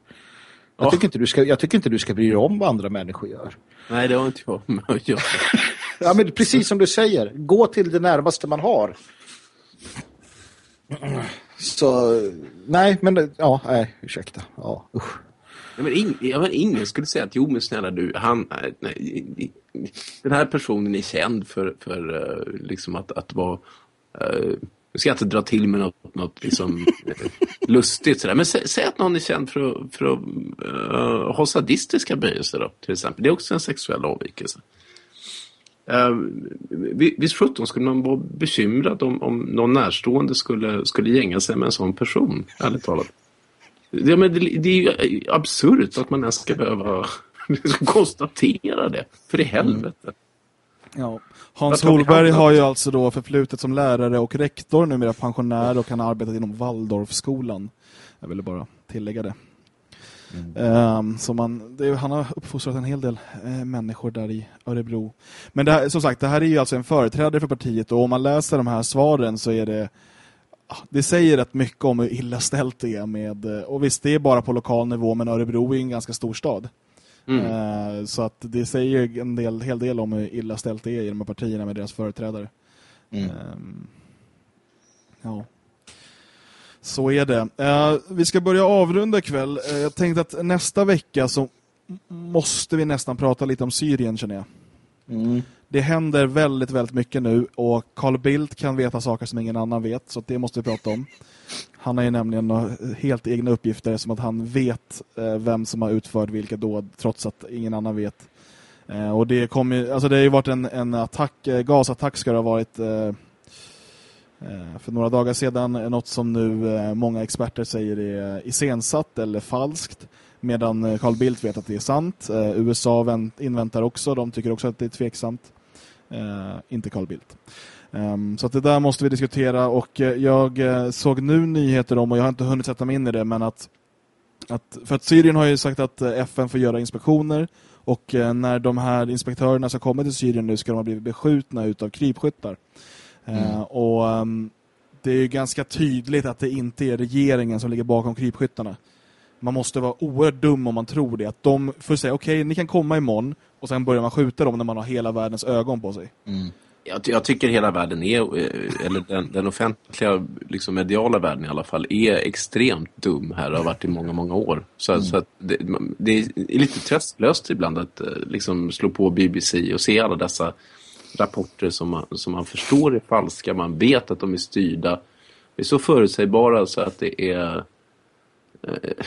Jag, oh. tycker inte du ska, jag tycker inte du ska bry dig om vad andra människor gör. Nej, det har inte jag ja, men precis som du säger. Gå till det närmaste man har. Så, nej, men ja, nej, ursäkta. Ja, usch. Ja, men, ing, ja, men ingen skulle säga att jo men snälla du, han, nej, den här personen är känd för, för eh, liksom att, att vara uh, jag ska inte dra till med något, något liksom, eh, lustigt sådär. Men sä, säg att någon är känd för att, för att uh, ha sadistiska böjelser då, till exempel. Det är också en sexuell avvikelse. Uh, visst sjutton skulle man vara bekymrad om, om någon närstående skulle, skulle gänga sig med en sån person, ärligt talat. Ja, men det, det är ju absurt att man ens ska behöva konstatera det. För i mm. helvete. Mm. Ja. Hans Holberg har ju alltså då förflutet som lärare och rektor, numera pensionär och han har arbetat inom Waldorfskolan. Jag ville bara tillägga det. Mm. Um, så man, det, han har uppfostrat en hel del eh, människor där i Örebro. Men det här, som sagt, det här är ju alltså en företrädare för partiet och om man läser de här svaren så är det det säger rätt mycket om hur illa ställt det är med, och visst det är bara på lokal nivå men Örebro är en ganska stor stad. Mm. Uh, så att det säger en del, hel del om hur illa ställt det är i de här partierna med deras företrädare. Mm. Um, ja. Så är det. Uh, vi ska börja avrunda ikväll. Uh, jag tänkte att nästa vecka så måste vi nästan prata lite om Syrien känner jag. Mm. Det händer väldigt, väldigt mycket nu och Carl Bildt kan veta saker som ingen annan vet så det måste vi prata om. Han har ju nämligen helt egna uppgifter som att han vet eh, vem som har utfört vilka dåd trots att ingen annan vet. Eh, och det kommer alltså det har ju varit en, en attack, eh, gasattack ska det ha varit Eh, för några dagar sedan. Något som nu eh, många experter säger är iscensatt eller falskt. Medan eh, Carl Bildt vet att det är sant. USA inväntar också, de tycker också att det är tveksamt. Inte Carl Bildt. Ehm, så att det där måste vi diskutera och jag såg nu nyheter om och jag har inte hunnit sätta mig in i det men att, att för att Syrien har ju sagt att FN får göra inspektioner och när de här inspektörerna ska komma till Syrien nu ska de ha blivit beskjutna utav krypskyttar. Mm. och um, det är ju ganska tydligt att det inte är regeringen som ligger bakom krypskyttarna. Man måste vara oerhört dum om man tror det. Att de får säga, okej, okay, ni kan komma imorgon och sen börjar man skjuta dem när man har hela världens ögon på sig. Mm jag, jag, tycker hela världen är, eh, eller den, den offentliga liksom mediala världen i alla fall, är extremt dum här och har varit i många, många år. Så, mm. så det, det, är lite tröstlöst ibland att eh, liksom slå på BBC och se alla dessa rapporter som man, som man förstår är falska. Man vet att de är styrda. Det är så förutsägbara så att det är... Eh,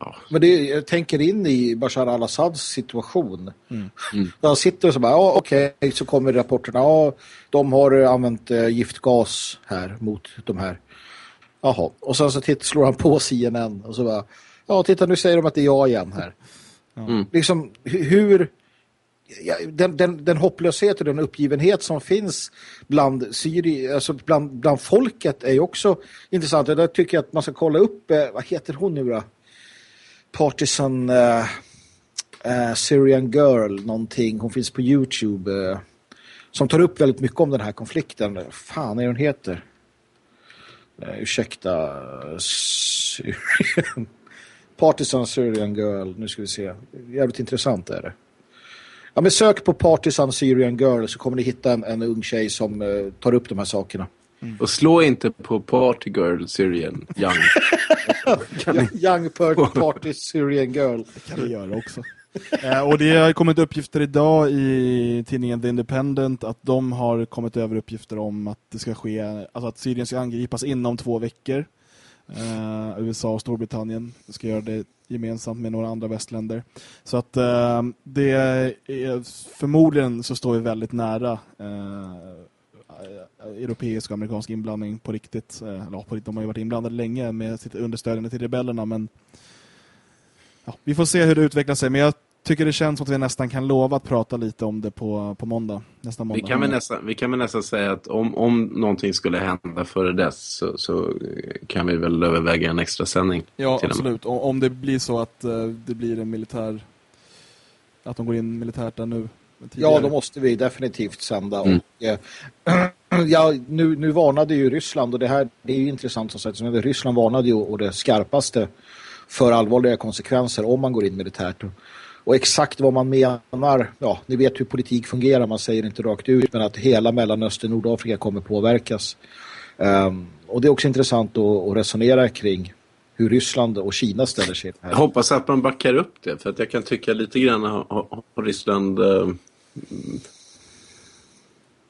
Ja. Men det, jag tänker in i Bashar al-Assads situation. Mm. Mm. Där sitter och så bara, ja okej, okay. så kommer rapporterna, ja de har använt äh, giftgas här mot de här. Jaha, och sen så titt, slår han på CNN och så bara, ja titta nu säger de att det är jag igen här. Mm. Liksom hur... Ja, den, den, den hopplöshet och den uppgivenhet som finns bland Syri, alltså bland, bland folket är ju också intressant. Där tycker jag att man ska kolla upp, eh, vad heter hon nu då? Partisan eh, eh, Syrian Girl någonting. Hon finns på Youtube eh, som tar upp väldigt mycket om den här konflikten. Fan är hon heter? Eh, ursäkta. Syrian. Partisan Syrian Girl. Nu ska vi se. Jävligt intressant är det. Ja, men sök på Partisan Syrian Girl så kommer ni hitta en, en ung tjej som uh, tar upp de här sakerna. Mm. Och slå inte på Party Girl Syrian Young. young Party Syrian Girl. Det kan vi göra också. eh, och det har kommit uppgifter idag i tidningen The Independent att de har kommit över uppgifter om att det ska ske, alltså att Syrien ska angripas inom två veckor. Eh, USA och Storbritannien ska göra det gemensamt med några andra västländer. Så att eh, det är, förmodligen så står vi väldigt nära eh, europeisk och amerikansk inblandning på riktigt. Eh, på riktigt. De har ju varit inblandade länge med sitt understödjande till rebellerna men ja, vi får se hur det utvecklar sig. Men jag tycker det känns som att vi nästan kan lova att prata lite om det på, på måndag, nästa måndag. Vi kan, väl nästan, vi kan väl nästan säga att om, om någonting skulle hända före dess så, så kan vi väl överväga en extra sändning. Ja, absolut. Dem. Om det blir så att uh, det blir en militär att de går in militärt där nu Tidigare. Ja, då måste vi definitivt sända. Mm. Och, eh, ja, nu, nu varnade ju Ryssland och det här det är ju intressant. Så att Ryssland varnade ju och det skarpaste för allvarliga konsekvenser om man går in militärt. Och exakt vad man menar, ja, ni vet hur politik fungerar, man säger inte rakt ut, men att hela Mellanöstern och Nordafrika kommer påverkas. Um, och det är också intressant att, att resonera kring hur Ryssland och Kina ställer sig. Här. Jag hoppas att man backar upp det, för att jag kan tycka lite grann har, Ryssland eh,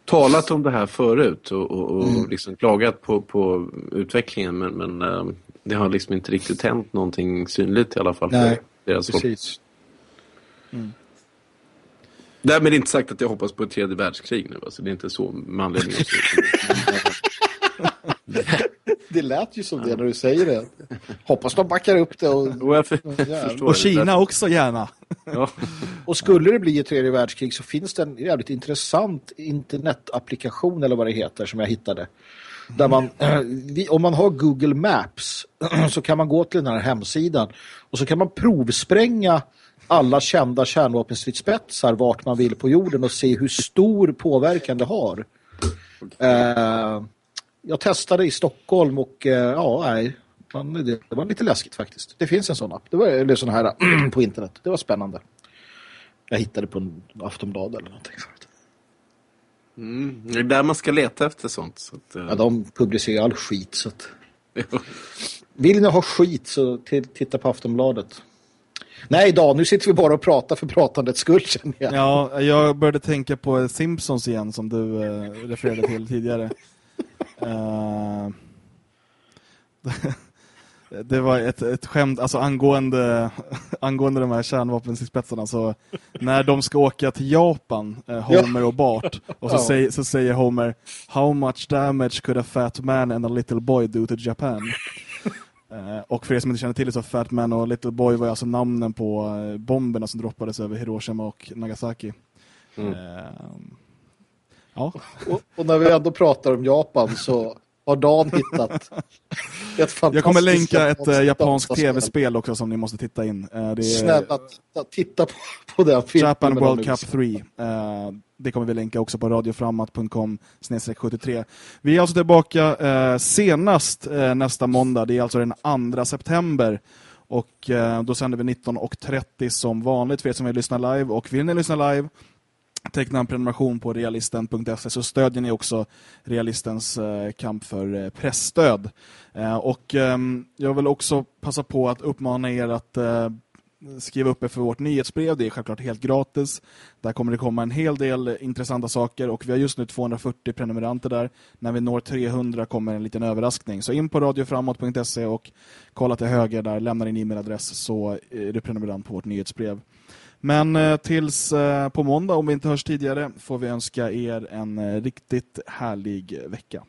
talat om det här förut och, och, och mm. liksom klagat på, på utvecklingen men, men äh, det har liksom inte riktigt hänt någonting synligt i alla fall Nej, precis. Mm. Därmed inte sagt att jag hoppas på ett tredje världskrig nu. Alltså det är inte så med anledning av det lät ju som det när du säger det. Hoppas de backar upp det. Och, och, och Kina också gärna. Ja. Och skulle det bli ett tredje världskrig så finns det en jävligt intressant internetapplikation eller vad det heter som jag hittade. Där man, om man har Google Maps så kan man gå till den här hemsidan och så kan man provspränga alla kända kärnvapenstridsspetsar vart man vill på jorden och se hur stor påverkan det har. Uh, jag testade i Stockholm och uh, ja, nej, det var lite läskigt faktiskt. Det finns en sån app. Det var eller sån här på internet. Det var spännande. Jag hittade på en Aftonblad eller någonting förut. Mm, det är där man ska leta efter sånt. Så att, uh... Ja, de publicerar all skit. Så att... Vill ni ha skit så titta på Aftonbladet. Nej då, nu sitter vi bara och pratar för pratandets skull känner jag. Ja, jag började tänka på Simpsons igen som du eh, refererade till tidigare. Uh, det var ett, ett skämt alltså angående, angående de här kärnvapenspetsarna så när de ska åka till Japan eh, Homer och Bart och så, säger, så säger Homer How much damage could a fat man and a little boy do to Japan? Eh, och för er som inte känner till det så Fat Man och Little Boy var alltså namnen på eh, bomberna som droppades över Hiroshima och Nagasaki. Mm. Uh, ja. Och, och, när vi ändå pratar om Japan så har Dan hittat ett fantastiskt Jag kommer länka ett äh, japanskt tv-spel också som ni måste titta in. Uh, det är... Snälla, titta på, på den filmen. Japan World Cup 3. Det kommer vi länka också på radioframmat.com 73. Vi är alltså tillbaka eh, senast eh, nästa måndag. Det är alltså den 2 september. Och eh, då sänder vi 19.30 som vanligt för er som vill lyssna live. Och vill ni lyssna live teckna en prenumeration på realisten.se så stödjer ni också realistens eh, kamp för eh, pressstöd. Eh, och ehm, jag vill också passa på att uppmana er att eh, skriva upp er för vårt nyhetsbrev. Det är självklart helt gratis. Där kommer det komma en hel del intressanta saker och vi har just nu 240 prenumeranter där. När vi når 300 kommer en liten överraskning. Så in på radioframåt.se och kolla till höger där, lämna din e-mailadress så är du prenumerant på vårt nyhetsbrev. Men eh, tills eh, på måndag, om vi inte hörs tidigare, får vi önska er en eh, riktigt härlig vecka.